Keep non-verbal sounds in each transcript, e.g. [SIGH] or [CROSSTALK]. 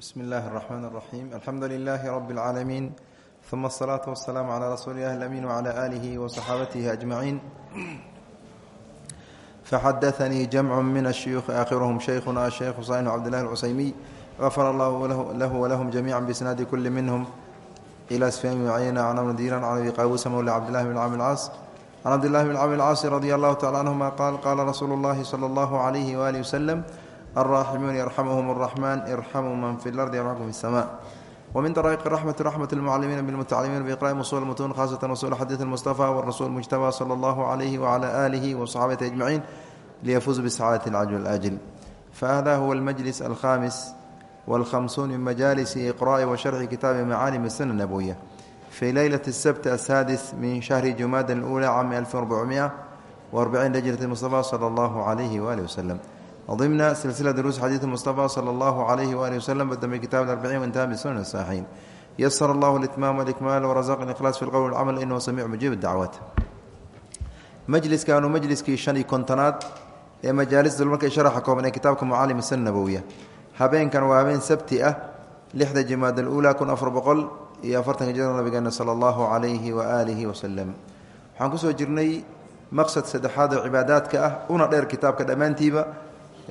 bsmi اllahi الرحmn الرaxيm alxamdu لilh rb العaalamiin ثuma الصlaaة والsلاam عlى rasuuli اlah اأmin وعlى آlih وصxaabatihi أجmaعiin faxadaثnii jamc min الshuyuuخi aakhiruhm shaykhuna shaykh xusayn cabdالlah الcusaymiy غafar allah lahu wlahm jamiعa bsnaadi kuli minhm ilى sfyan cayna can amr diiran can abi qaabuusa mowla cabdillahi bn cami اlcaas can cabdillahi bn cami اlcaasi radi allahu tacala canhuma qaal qaala rasuulu اllahi slى اllahu عalayh walih waslm الراحمون يرحمهم الرحمن ارحموا من في الأرض يرحمكم في السماء ومن طرائق الرحمة رحمة المعلمين بالمتعلمين بإقراء مصول المتون خاصة رسول حديث المصطفى والرسول المجتبى صلى الله عليه وعلى آله وصحابته أجمعين ليفوز بسعادة العجل الآجل فهذا هو المجلس الخامس والخمسون من مجالس إقراء وشرح كتاب معالم السنة النبوية في ليلة السبت السادس من شهر جماد الأولى عام 1440 لجنة المصطفى صلى الله عليه وآله وسلم ضمن سلسلة دروس حديث المصطفى صلى الله عليه وآله وسلم بدأ من كتاب الأربعين وانتهى بسنن الصحيحين يسر الله الإتمام والإكمال ورزقنا الإخلاص في القول والعمل إنه سميع مجيب الدعوات مجلس كانوا مجلس كي شني كونتنات ee majaalista markay sharaxa kooban ee kitaabka mucaalim sana nabowiya habeenkan waa habeen sabti ah lixda jimaad aluulaa kun afar boqol iyo afartanka jira nabigeena sala allahu calayhi wa aalihi wasalam waxaan kusoo jirnay maqsad saddexaad oo cibaadaadka ah una dheer kitaabka dhammaantiiba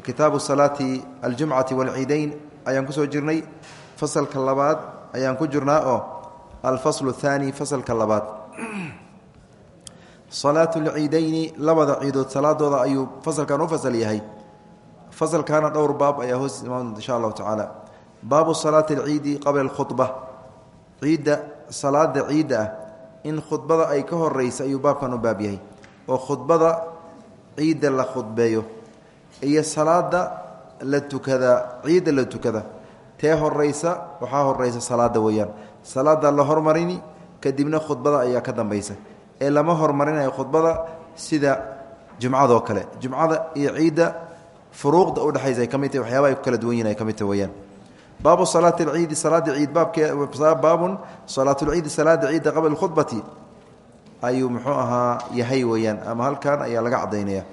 kitaabu salaati aljumcati walciideyn ayaan ku soo jirnay. Fasalka labaad ayaan ku jirnaa oo alfaslu thaani fasalka labaad. Salaatu lciideyni labada ciidood salaadooda ayuu fasalkan u fasal yahay. Fasalkaana dhowr baab ayaa hoos imaan insha allahu tacaala. Baabu salaati alciidi qabla alkhudba. Ciidda salaada ciidda ah in khudbada ay ka horeysa ayuu baabkan u baab yahay. Oo khudbada ciidda la khudbeeyo iyo salaada la tukada ciidda la tukada tee horeysa waxaa horeysa salaada weeyaan. Salaada la hormarini kadibna khudbada ayaa ka dambeysa ee lama hormarinayo khudbada sida jumcadoo kale. Jumcada iyo ciidda furuuqda udhexaysa ay ka mid tahy waxyaaba ay kala duwan yihiin ay ka mid tahy weyaan baabu salaati alciidi salaada ciid baabbaabun salaatulciidi salaada ciidda qabla khudbati. Ayuu muxuu ahaa yahay weeyaan ama halkan ayaa laga cadaynaya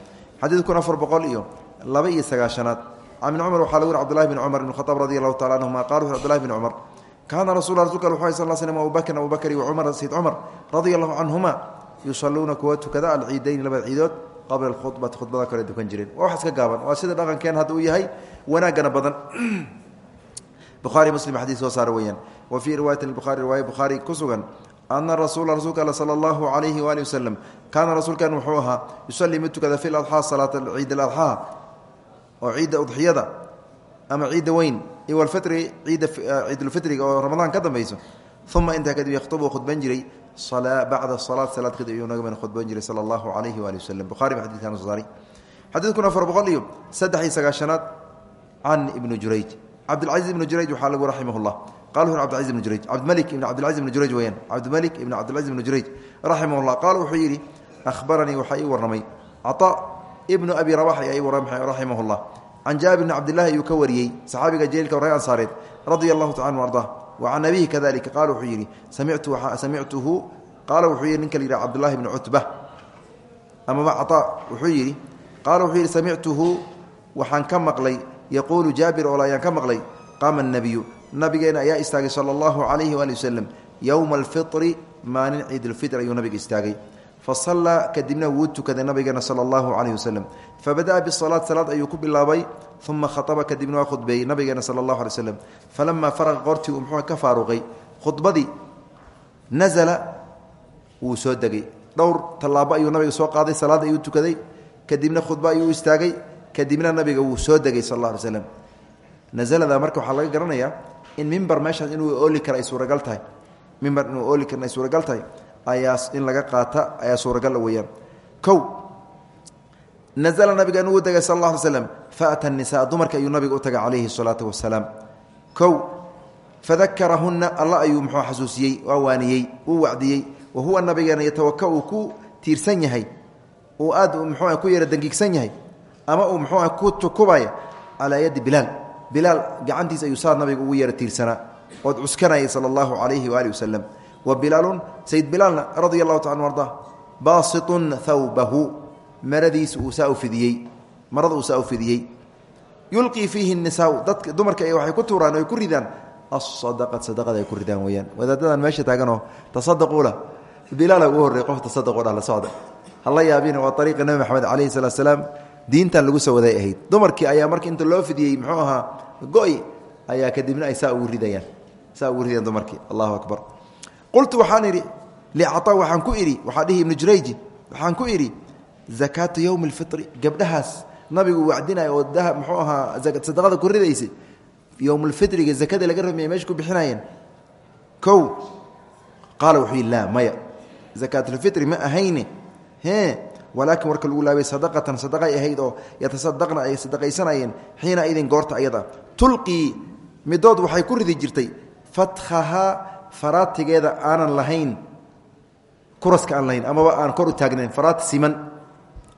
xadiid kun afar boqol iyo laba iyo sagaashanaad. Can cumar waxaa lagu yiri cbdullahi bn cumar ibn khaaab radi tacala anhuma qala wuxu cbdullahi bn cumar kaana rasul rasulka wuxu sal slm abubakrin abubakri wacumar sayd cumar radia allahu canhuma yusaluuna kuwa tukada alciideyni labada ciidood qabla khubati khudbada kale dukan jireen. Wax iska gaaban waa sida dhaqankeen hadda uu yahay wanaagana badan. [CLEARS THROAT] Buhaari muslim xadiis soo saara wa fii riwaayati buhari riwaaya bukhaari ku sugan ana rasuula rasuulka al sala allahu calayhi waali wasalam kaana rasuulkan wuxuu ahaa yusalii mid tukada fi ladxaa salaata ciid aladxaa oo ciidda udxiyada ama ciidda weyn iyo walfitri ciidda ciidulfitriga oo ramadaan ka dambeyso uma intaa kadib yakhtubu khudban jiray bacda salaat salaad kadib ayuu naga khudban jiray sala allahu calayhi waali wasalam bukhari ba xadidkan soo saaray xadiidkun afar boqol iyo saddex iyo sagaashanaad can ibni jurayj. Cabdilcaziz ibni jurayj waxaa lagu raximah llah qala wuxu cbdilcaziz ibni jurayj cabdimalik ibn cabdilcaziz ibni jurayj weyaan cabdimalik ibn cabdilcaziz ibni jurayj raximah llah qaala wuxuu yidhi ahbaranii waxaa ii warramay. Caطa ibnu abi rabax ay raximah llah can jaabir bni cabdilahi ayuu ka wariyey saxaabiga jaliilka reer ansaareed radia allahu taca anu arda wa can abihi kadalika qaala wuxuu yidhi samictuhu qaala wuxuu yidhi ninka la yidhaha cabdullahi bni cutba amaba cataa wuxuu yidhi qaala wuxuu yidhi samictuhu waxaan ka maqlay yaquulu jaabir ool ayaan ka maqlay qaama annabiyu nabigeena ayaa istaagay sala allahu calayhi waali wasalam yowma alfitri maalin ayuu nabiga istaagay fasallaa kadibna wuu tukaday nabigeena sala allahu calayhi wasalam fabada'a bisalaat salaad ayuu ku bilaabay uma khaaba kadibna waa khudbeeyey nabigeena sala allahu alay slam falamaa faraqa qortii uu muxuu ka faaruqay khudbadii nazala wuu soo degay. Dhowr tallaabo ayuu nabiga soo qaaday salaad ayuu tukaday kadibna khudba ayuu istaagay kadibna nabiga wuu soo degay sal alla alay slam nazalada marka waxaa laga garanayaa in mimber meeshaas inuu ayaa in laga qaata ayaa suuragal weyaan kow nazla nabiga inuu degay sal alay slam faata nisaa dumarka ayuu nabiga u tagay calayhi salaatu wasalaam kow fadakarahunna alla ayuu muxuu xasuusiyey waa waaniyey uu wacdiyey wa huwa nabigeena yatawaka uu ku tiirsan yahay. Uu aad muxuu ku yara dangiigsan yahay ama uu muxuu ku tukubaya calaa yadi bilaal. Bilaal gacantiisa ayuu saa nabiga ugu yara tiirsanaa ood cuskanayay sala allahu calayhi waali wasalam wa bilaalun sayid bilaalna radia allahu taala arda baasitun thawbahu. Maradiisa uu saa u fidiyey. Marada uu saa u fidiyey. Yulqii fiihi nisaau dadka dumarka waxay ku tuuraan oy ku ridaan. Asadaqat sadaqada ay ku ridaan weyaan wadaadadan meesha taaganoo tasadaqula bilaala ugu horrey qof tasadaqo dha la socda. Hala yaabina waa ariiqa nebi maxamed calayhi salaat slaam diintan lagu soo waday ahayd. Dumarkii ayaa marka inta loo fidiyey muxuu ahaa go-y ayaa kadibna ay saa ugu ridayaan. Saa ugu ridayaan dumarkii. Allahu akbar qultu waxaan idhi licata waxaan ku idhi waxaa dhihi ibnu jurayji waxaan ku idhi zakaatu yowmi alfitri gabdhahaas nabigu wacdinaya oo dahab muxuu ahaa sadaqada ku ridaysay yowmulfitriga zakada laga rameyay meesha ku bixinayeen. Kow qaala wuxuu yidhi laa maya zakaatulfitri ma ahayne e walaakin warka lagu laabay sadaqatan sadaqay ahayd oo ay sadaqaysanayeen xiina idin goorta ayada tulqii midood waxay ku ridi jirtay fathahaa faraatigeeda aanan lahayn kuraska aan lahayn amaba aan kor u taagnayn faraati siman.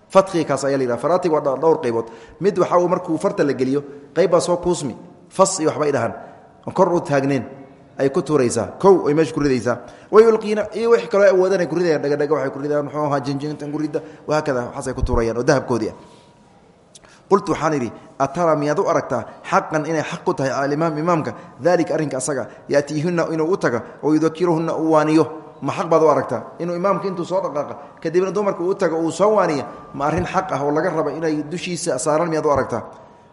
Fadkiga kaas ayaa la yidhaha faraatiga waa dhowr qaybood. Mid waxaa markuu farta la geliyo qayb baa soo kuusmi fas iyo waxbay dhahaan aan kor u taagneen ay ku tuuraysaa kow ay meesha ku ridaysaa. Wayulqiina iyo wix kaloo awoodan ay ku ridayaan dhagadhaga waxay ku ridayaan muxuu ahaa jinjintan ku ridda wahaakada waxaasay ku tuurayaan oo dahabkoodii ah. Qultu waxaan idhi atara miyaad u aragtaa xaqan inay xaq ku tahay alimaam imaamka. Dalika arrinka asaga yaatiihunna inuu u taga oo yudakiruhunna uu waaniyo. Ma xaq baad u aragtaa inuu imaamka intuu soo dhaqaaqa kadibna dumarka uu tago uu soo waaniya ma arrin xaq ah oo laga raba inay dushiisa saaran miyaad u aragtaa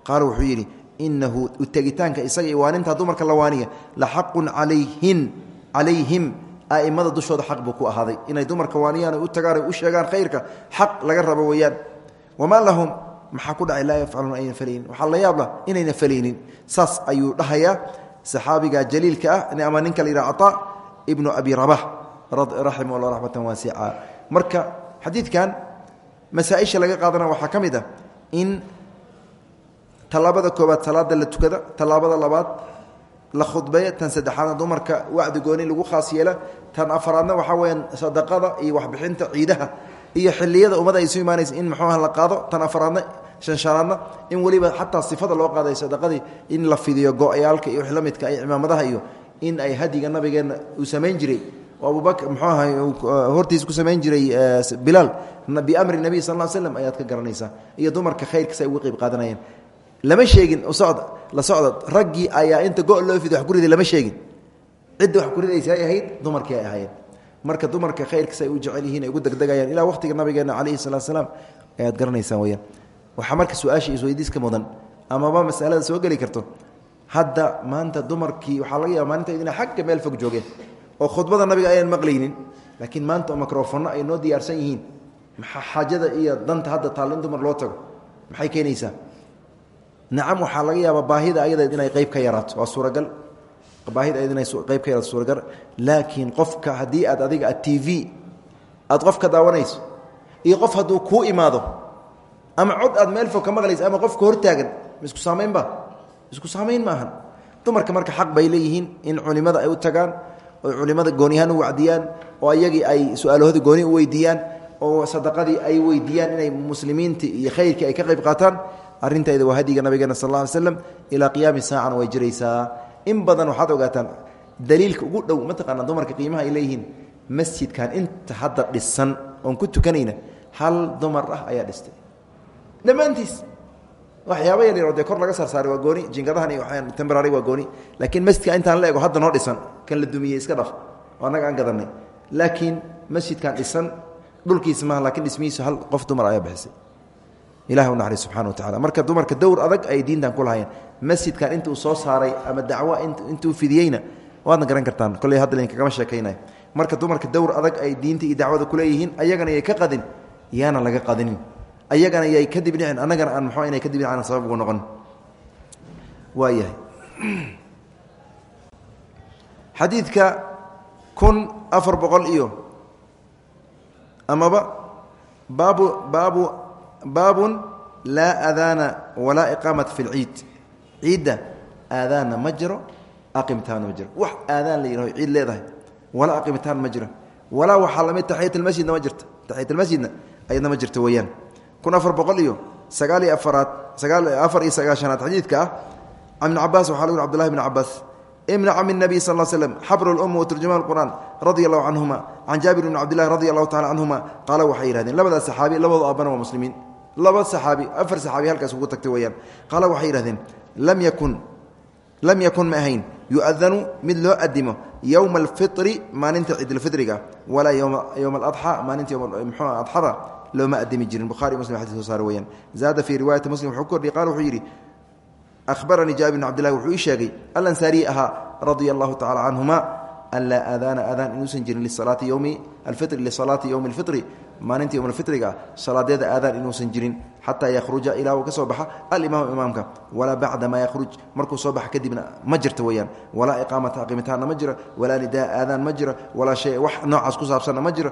wuxuu yidhi inahu utegitaanka isaga iyo waanintaa dumarka la waaniya la xaqun calayhin calayhim. A'immada dushooda xaq buu ku ahaaday. Inay dumarka waaniyaan u tagaan u sheegaan khayrka xaq laga rabo weeyaan. Wamaa lahum maxaa ku dhacay laa yafcaluuna ayna falaynin waxaa la yaabla inayna falaynin saas ayuu dhahayaa saxaabiga jaliilka ah ama ninka la yidhaha cataa ibnu abi rabax raximah llah raxmatan waasica marka xadiidkan masaaisha laga qaadana waxaa ka mid ah in tallaabada koobaad salaada la tukada tallaabada labaad la khudbeeya tan saddexaadna dumarka wacdi gooni lagu khaas yeela tan afaraadna waxaa weyaan sadaqada iyo waxbixinta ciidaha iyo xiliyada ummada ay su imaanaysa in muxuuha la qaado tan afaraadna shanshanaadna in weliba xataa sifada loo qaaday sadaqadii in la fidiyo go-yaalka iyo wix la midka iyo in ay hadiga nabigeenna uu samayn jiray. Oo abubakr muxuu ahay hortiis ku samayn jiray bilaal biamri nebiy sal l slm ayaad ka garanaysaa. Iyo dumarka khayrkiisa ay uga qeyb qaadanayeen. Lama sheegin socd la socda raggii ayaa inta go loo fida wax ku lama sheegin. Cidda wax ku ridaysa ay ahayd dumarkii ay ahaayeen marka dumarka khayrkiisa ay u jecel yihiin ay ugu degdegayaan ilaa waqtiga nabigeena calayhi salatu salaam ayaad hadda maanta dumarkii waxaa laga yaaba maalinta ina xagga meel fog joogeen oo khudbada nabiga ayaan maqlaynin laakiin maanta oo ay noo diyaarsan yihiin maxaa xaajada iyo danta hadda taalla dumar loo tago? Maxay keenaysaa? Nacam waxaa laga yaabaa baahida ayadeed inay qeyb ka yaraato waa suuragal baahida ayad inay qeyb ka yaraato suuragal laakiin qofka haddii aad adiga aad t v aad qof ka daawanayso iyo qof hadduu kuu imaado ama cod aad meel fog ka maqlayso ama qofka hortaagan ma isku saamaynba isku saamayn maahan. Dumarka marka xaq bay leeyihiin in culimada ay u tagaan oo culimada gooniyahaan u wacdiyaan oo ayagii ay su'aalahooda gooni u weydiiyaan oo sadaqadii ay weydiiyaan inay muslimiintii iyo khayrkii ay ka qayb qaataan arintayda waa hadiga nabigeena sal lla ly slam ilaa qiyaami saacana way jiraysaa in badan waxaad ogaataan daliilka ugu dhow mataqaana dumarka qiimaha ay leeyihiin masjidkan inta hadda dhisan oon ku tukanayna hal dumar ah ayaa dhistay. Dhammaantiis waxyaaba yaryaroo dee kor laga saarsaaray waa gooni jingadahan iyo tembrary waa gooni laakiin masjidka intaan la ego hadda noo dhisan kan la dumiyey iska dhaf oo annaga aan gadanay laakiin masjidkan dhisan dhulkiisa maaha lakiin dhismihiisu hal qof dumar ayaa bixisay ilahi u naxariis subxana wa tacala marka dumarka dowr adag ay diintan ku lahayeen masjidkan intuu soo saaray ama dacwo intuu fidiyeyna waadna garan kartaan. Kolley hadda lain kagama sheekaynay marka dumarka dowr adag ay diinta iyo dacwada kuleeyihiin ayagana yay ka qadin yaana laga qadinin ayagana yay kadib dhicin annagana aan mxu inay kadib dhicin sabab ugu noqon. Waa yahay. Xadiidka kun afar boqol iyo amaba baabu baabu baabun laa aadaana walaa iqaamata fi lciid ciidda aadaanna ma jiro aqimtaanna ma jiro. Wax aadaan la yidhaho ciid leedahay walaa aqimitaan ma jiro. Walaa waxaa la mid taxiyat almasjidna ma jirto taxiyat almasjidna ayadna ma jirto weeyaan. Kun afar boqol iyo sagaal iyo afaraad sagaal afar iyo sagaashanaad xadiidka ah can ibni cabaas waxaa lagu abdullahi bn cabaas ibna cami nabiy sal slm xabru lum waturjumaan qur'aan radia allahu canhuma can jaabir bni cabdillahi radi allahu tacala canhuma qaala waxay yihahdeen labadaas saxaabi labadoo aabbana waa muslimiin laba saxaabi afar saxaabi halkaas ugu tagtay weyaan qaala waxay yidhahdeen lam yakun lam yakun ma ahayn yuadanu mid loo adimo yowma alfiri maalinta ciidulfiriga walaa yowma aladxa maalinta mxuu adxada looma adimi jirin. Buhari muslim xadis soo saare weyaan zaada fii muslim wuxuu ku kordhiyay qala wuxuu yidhi ahbaranii jaabir bn cabdillahi wuxuu ii sheegay alansaariyi ahaa radia allahu tacala canhuma an laa aadaana aadaan inuusan jirin lisalaati yowmi alfiri lisalaati yowmi alfiri maalinta yowm alfitriga salaadeeda aadaan inuusan jirin xataa yakhruja ilaa uu ka soo baxa alimaam imaamka walaa bacda maa yakhruj markuu soo baxa kadibna ma jirta weyaan walaa iqaamata aqimitaanna ma jira walaa nidaa aadaan ma jira walaa shay wax noocaas ku saabsanna ma jira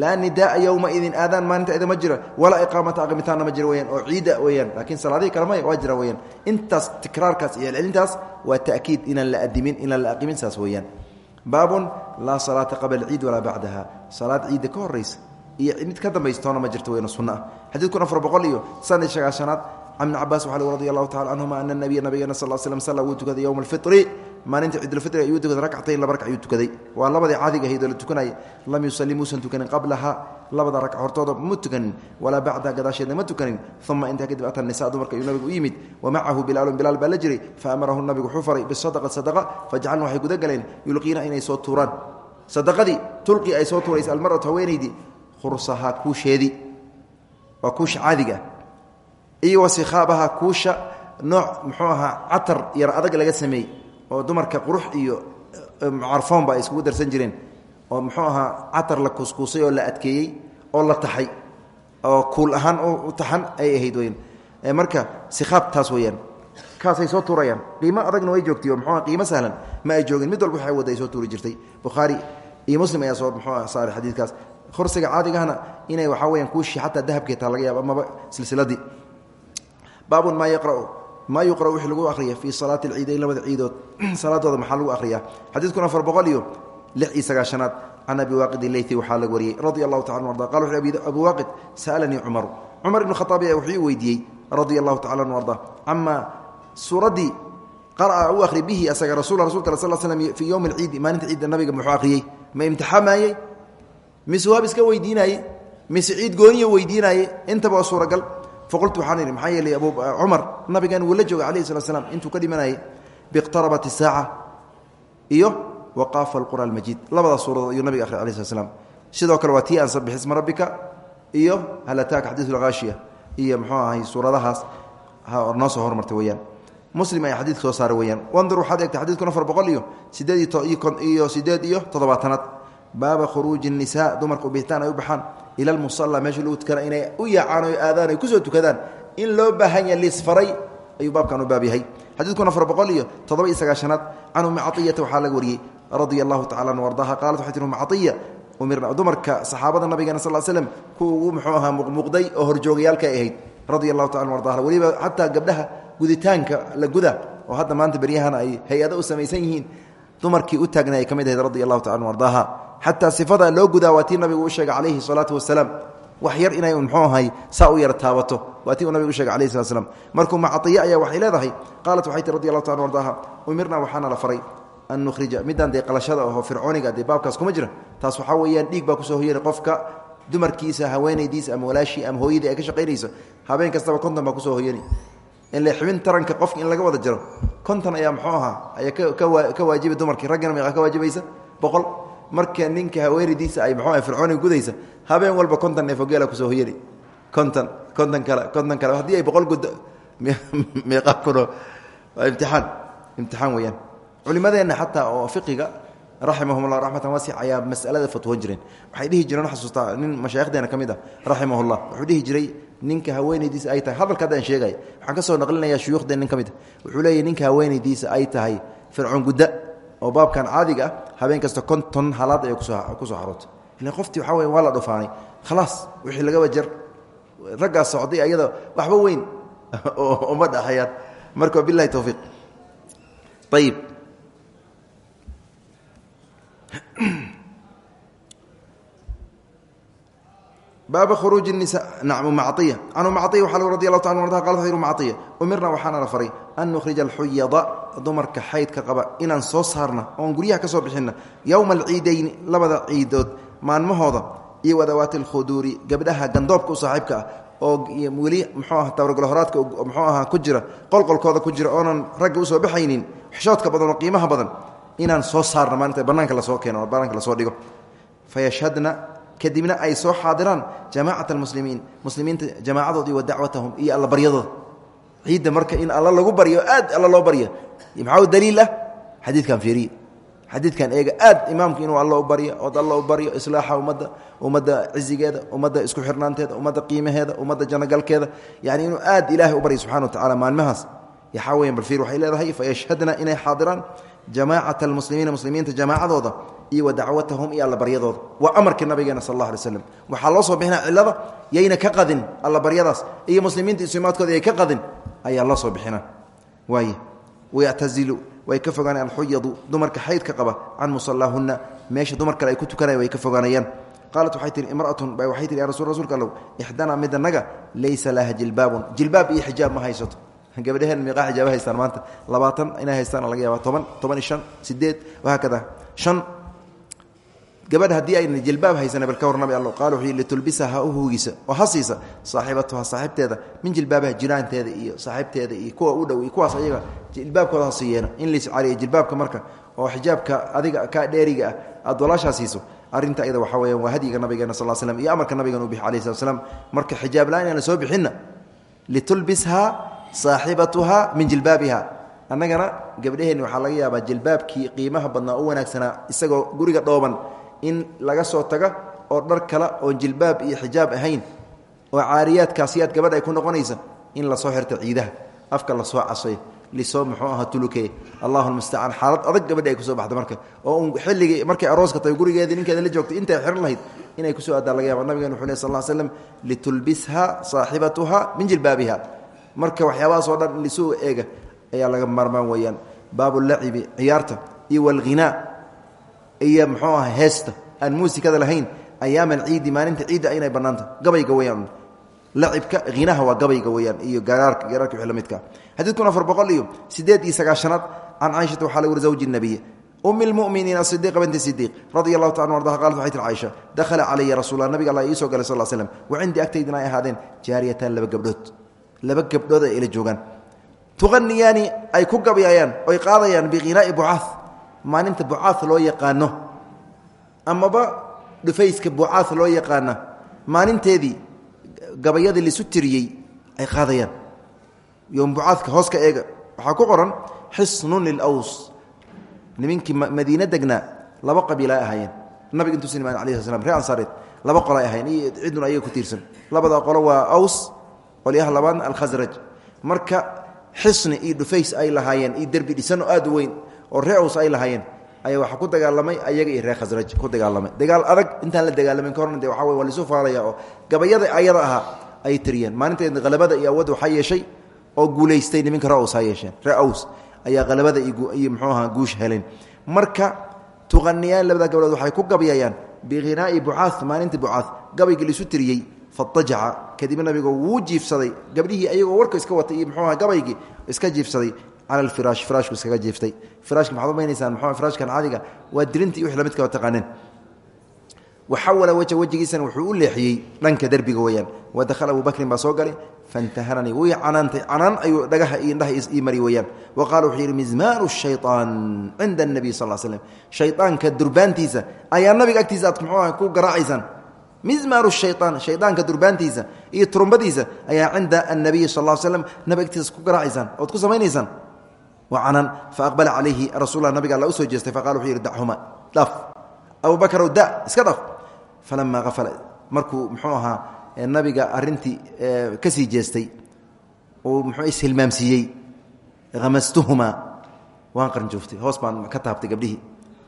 laa nidaaa yowmaidin aadaan maalintaeda ma jira walaa iqaamata aqimitaanna ma jira weyaan oo ciida weyaan laakiin salaadihii kale may waa jira weyaan intaas tikraarkaas iyo celcelintaas waa ta'kiid inaan la adimin inaan la aqimin saas weyaan baabun laa salaata qabla alciid walaa bacdaha. Salaad ciidda ka horaysa iyo mid ka dambaystoona ma jirto weyna sunno ah xadiidkun afar boqol iyo sanad sagaashanaad can ibni cabaas waxaa radi allahu tacala canhuma ana nabiya nabigeena sal slm salla wuu tukaday yowma alfitri. Maalinta ciidulfitri ayuu tukaday rakcatayn laba ragc ayuu tukaday. Waa labadii caadiga ahayd oo la tukanaya lam yusalli muusan tukanin qablaha labada ragc hortooda ma tukanin walaa bacdaha gadaasheedna ma tukanin uma intaa kadib ata nisa dumarka ayuu nabigu u yimid wa macahu bilaalun bilaal baa la jiray fa amarahu nabigu wuxuu faray bisadaqa sadaqa fajcalna waxay guda galeen yulqiina inay soo tuuraan. Sadaqadii tulqii ay soo tuuraysa almaratu haweenaydii khursahaa kuusheedii waa kuusha caadiga. Iyo wasikaabaha kuusha nooc muxuu ahaa catar yar adag laga sameeyey oo dumarka qurux iyo carfoonba ay iskugu darsan jireen oo muxuu ahaa catar la kuuskuusay oo la adkeeyey oo la taxay oo kuul ahaan u taxan ay ahayd weyn. Marka sikaab taas weyaan kaasay soo tuurayaan. Qiimo adagna way joogtay oo muxuuha qiimo sahlan ma ay joogin. Mid walba waxay wadda ay soo tuuri jirtay. Bukhaari iyo muslim ayaa soo muxuu saaray xadiidkaas horsiga caadigahna inay waxaa weyaan kuushii xataa dahabkeetaa laga yaaba. Amaba silsiladii. Baabun maa yaqra'u maa yuqra'u wixii lagu akhriya fii salaati alciidayn labada ciidood. [CLEARS THROAT] Salaadooda maxaa lagu akhriyaa? Xadiidkun afar boqol iyo lix iyo sagaashanaad can abi waaqid ileyti waxaa laga wariyey radia allahu taala arda. Qala wuxu abu waaqid sa'alanii cumaru cumar ibnu khataab ayaa wuxuu ii weydiiyey radia allahu tacala anu arda. Camaa suuraddii qara'a u akhri bihi asaga rasul rasulka al sal slm fii yowmi alciidi maalinta ciidda nabiga muxuu akhriyey ma imtixaamayey mise waab iska weydiinaaye mise ciid gooniya weydiinaaye intaba waa suuragal. Faqultu waxaan idhi maxaa yeelay abu cumar nabigan wuu la joogay alayhi salat slam intuu ka dhimanayay biiqtarabat isaaca iyo waqaafa alqura almajiid. Labadaas suuradood ayuu nabiga akhriy alayh slat slam sidoo kale waa tii aan sabix isma rabbika iyo hal ataaka xadiisu lhaashiya iyo muxuu ahay suuradahaas noo soo hormartay weyaan muslim ayaa xadiidka soo saaray weyaan wandur waxaad eegtay xadidkun afar boqol iyo sideed iyo sideed iyo toddobaatanaad baaba khuruuji nisa dumarku bitaan ay u baxaan ila musala meesha lagu tukana inay u yaacaan o aadaan ay ku soo tukadaan. In loo baahan yaha liisfaray ayuu baabkan u baab yahay. Xadiidkun afar boqol iyo toddoba iyo sagaashanaad can ummi caiyata waxaa laga wariyey radia allahu tacala an ardaha qaalat waxay tii ummi caiya dumarka saxaabada nabigeena sal slm kuwa ugu muxuu ahaa muqmuqday oo horjoogayaalka ay ahayd radia allahu tacala ardaha weliba dumarkii u taagna ay ka tacala an ardaaha sifada loo gudaa waa tii sheegay calayhi salaatu wasalaam wax inay muxuu ahay u yar taabato. Waa uu nabigu alayhi salat slam markuu macaiya ayaa waxay leedahay qaalat waxay tii taala ardaaha umirna waxaana la faray an nukhrija midaan dee qalashada aho fircooniga dee baabkaas kuma jira taas waxaa weeyaan dhiig baa ku soo hoyana qofka dumarkiisa haweenaydiisa ama walaashii ama hooyadii ay ka shaqaynayso. Habeen kastaba konton baa ku soo hoyani ile xibin taranka qofka in laga wada jaro konton ayaa muxuu ahaa ayaa ka waajiba dumarkii. Raggana meeqa ka waajibaysa? Boqol. Marka ninka haweenaydiisa ay muxuu fircooniga gudaysa habeen walba konton neefo geela ku soo hoyani konton konton kale konton kale. Haddii ay boqol guddo meeqa kuno waa imtixaan imtixaan weeyaan. Culimadeenna xataa oo fiqiga raximahumullah raxmatan waasic ayaa masalada fatwoon jireen. Waxay dhihi jireen xasuustaa nin mashaayikhdeena ka mid ah raximahullah. Wuxuu dhihi jiray ninka haweenaydiisa ay tahay. Hadalka haddaan sheegay waxaan ka soo naqlinaya shuyuukhdeen nin ka mid a wuxuu leeyahy ninka haweenaydiisa ay tahay fircoon gudda oo baabkan caadiga ah habeen kasta konton halaad ayay ku soo ku soo xarootay ila qoftii waxaa weya waa la dhufaanay. Khalaas wixii lagaba jar raggaas socday ayada waxba weyn [LAUGHS] uma dhaxayaan marka bilahi towfiiq ayib baaba khuruuji nisa nacam uma caiya can uma caiya waxaa radi allahu taala arda qalat uma caiya umirna waxaana la faray an nukhrija alxuyada dumarka xaydka qaba inaan soo saarna oon guryaha ka soo bixinna. Yowma alciidayni labada ciidood maalmahooda iyo wadawaati alkhuduuri oo weli muxuu aha tabargolahoraadka muxuu ahaa ku jira qolqolkooda ku jira oonan ragga u soo baxaynin xishoodka badan oo qiimaha badan inaan soo saarno maalinta bannaanka la soo keeno oo bannaanka la soo dhigo. Fayashhadna kadibna ay soo xaadiraan jamaacat almuslimiin muslimiinta jamaacadoodii wa dacwatahum iyo alla baryadooda ciidda marka in alla lagu baryo aad alla loo barya maxaa daliil ah? Xadiidkan fiiriye xadiidkan eega aad imaamku inuu alla u baryo ood alla u baryo islaaxa ummadda ummadda cizigeeda ummadda isku xirnaanteeda ummadda qiimaheeda ummadda janagalkeeda. Yani inuu aad ilaahay u baryo subxana wa tacala maalmahaas. Yaxaa weyan balfiir waxay leedahay fayashhadna inay xaadiraan jamaacat almuslimiina muslimiinta jamaacadooda iyo wa dacwatahum iyo alla baryadooda. Waa amarkii nabigeena sal alla alay slam waxaa loo soo bixina cilada yayna ka qadin alla baryadaas iyo muslimiinta isumaadkooda yay ka qadin ayaa loo soo bixina waay wayactazilu way ka fogaanayaan alxuyadu dumarka xaydka qaba can musalaahunna meesha dumar kale ay ku tukanaya way ka fogaanayaan. Qaalat waxay tihi imraatun ba waxay tihi ya rasul rsulka allow ixdanaa midanaga laysa laha jilbaabun. Jilbaab iyo xijaab ma haysato. [LAUGHS] Gabadhaheen miiqaa xijaaba haystaan maanta. Labaatan inay haystaan laga yaaba toban toban iyo shan sideed wahaakada shan gabadh haddii ayna jilbaab haysana bal ka war nabi qaala wuxuu litulbisa ha u huugisa oo ha siisa saaxiibteeda min jilbaabaha jiraanteeda iyo saaxiibteeda iyo kuwa u dhow iyo kuwaas ayaga jilbaabkooda ha in lais caliya jilbaabka marka oo xijaabka adiga ka dheeriga ah aad walaashaa siiso arrinta ayada waxaa weyaan waa hadyiga nabigeena sal slam iyo amarka nabigan uu bixi alayh slat slam marka xijaab la'aan inaan soo bixinna litulbisha saaxibatuha min jilbaabiha annagana gabdhaheenni waxaa laga yaabaa jilbaabkii qiimaha badnaa u wanaagsanaa isagoo guriga dhooban in laga soo taga oo dhar kale oon jilbaab iyo xijaab ahayn oo caariyaadkaasiyaad gabadh ay ku noqonaysa in la soo xirta ciidaha. Afka la soo casay lisoo muxuu aha tulukee allahu lmustacaan xaalad adag gabadhi ay ku soo baxda marka. Oo un markay arooska tahay gurigeedii ninkeeda la joogtay intay xiran lahayd inay ku soo addaan laga yaaba nabigan wuxuu leh sal ll slam litulbisha saaxibatuha min jilbaabiha. Marka waxyaabahaas oo dhan in lisuu eega ayaa laga maarmaan weeyaan. Baabulacibi ciyaarta iyo walghinaa iyo mxuu aha heesta aan muusikada lahayn ayaaman ciidi maalinta ciidda inay bannaanta. Gabayga weyaan lacibka hinaha waa gabayga weyaan iyo garaarka garaarka wixii la midka. Xadiidkun afar boqol iyo siddeed iyo sagaashanaad can caaishata waxaa laga wari zawji nabiy umi lmuminiin asidiiqa binti sidiiq radia allahu taala ardaha qalat waxay tir caaisha dakhala calaya rasuullah nabiga allah iisoo galay sal slam wa cindii agtaydina ay ahaadeen jaariyataan laba gabdhood. Laba gabdhood ay ila joogaan. Tuqaniyaani ay ku gabayayaan oy qaadayaan bihinaa'i bucaa maalinta bucaa loo yaqaano amaba dhufayska bucaa loo yaqaana maalinteedii gabayadii lisu tiriyey ay qaadayaan. Yom bucaadka hooska eega waxaa ku qoran xisnun lilaws nimankii madiine degnaa laba qabiila ay ahaayeen. Nabiga intuusan imaan alayh sl slam ree ansaareed laba qolo ay iyo cidun ayaga ku tiirsan. Labada qolo waa aws qolyaha labaadna alkhasraj marka xisni iyo dhufays ay lahaayeen iyo derbi dhisan oo aad u weyn oo ree ay lahaayeen ayaa waxaa ku dagaalamay ayaga iyo reer khasraj ku dagaalamay. Dagaal adag intaan la dagaalamin ka horna waxa wey waa lisu faalaya oo gabayada ayada ahaa ayay tiriyeen. Maalinteed halabada iyo awoodda waxaa oo guulaystay niminka ree aws ha yeesheen. Ree aws ayaa halabada iyo guush heleen marka tuqaniyaan labada gabdhood waxay ku gabyayaan bihinaa'i bucaa maalinta bucaa gabaygii lisu tiriyey fatajaca. Kadibna nabigu wuu jiifsaday gabdhihii ayagoo warka iska watay iyo aha gabaygii iska jiifsaday cala alfiraash firaashku iskaga jiiftay firaashka maxaad umaynaysaan muxuu firaashkan caadiga waa dirinta iyo wix lamidka oo taqaaneen waxawala wejha wejigiisana wuxuu u leexiyey dhanka derbiga weeyaan wa dakhala abu bakrin baa soo galay fantaharanii wuu canaantay canaan ayuu dhagaha iyo indhaha ii mari weeyaan wa qaala wuxuu yidhi mizmaaru shayطaan cinda الnabiy sal l slm shayطaanka durbaantiisa ayaa nabiga agtiisa aad muxuu aha ku garaacaysaan mizmaaru shayطaan shayطaanka durbaantiisa iyo turumbadiisa ayaa cinda الnabiyi sal ll slm nabiga agtiisa ku garaacaysaan ood ku samaynaysaan Waa canaan faaqbala calayhi rasulla nabiga alla u soo jeestay faqala wuxuu yidhi dachuma dhaaf. Abu bakrow da. Iska dhaf falamaa afala markuu muxuu ahaa nabiga arintii ka sii jeestay uu muxuu ishilmaamsiiyey hamastuhumaa waan qarnjooftay hoos baan ka taabtay gabdhihii.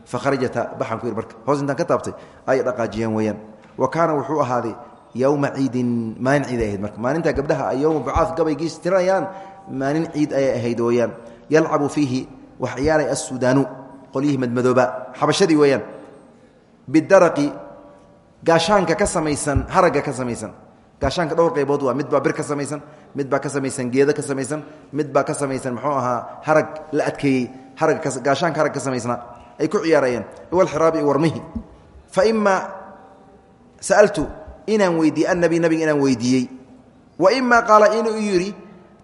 Fakharajata baxaan ku yidhi marka hoos intaan ka taabtay ay dhaqaajiyeen weeyaan. Wa kaana wuxuu ahaaday yowma ciidin maalin ciid ay ahayd marka. Maalintaa gabdhaha ay yowma bucaad gabaygiis tiranayaan maalin ciid ayay ahayd weeyaan yalcabu fiihi wax ciyaaray assudaanu qolyihii madmadooba. Xabashadii weeyaan. Bidaraqi gaashaanka ka samaysan haragga ka samaysan. Gaashaanka dhowr qaybood waa mid baa bir ka samaysan mid baa ka samaysan geedo ka samaysan mid baa ka samaysan muxuu ahaa harag la adkeeyey gaashaanka harag ka samaysnaa ay ku ciyaarayeen. Iwalxiraabi warmihi fa imaa sa'altu inaan weydiiyey annabi nabiga inaan weydiiyey. Wa imaa qaala inuu yidhi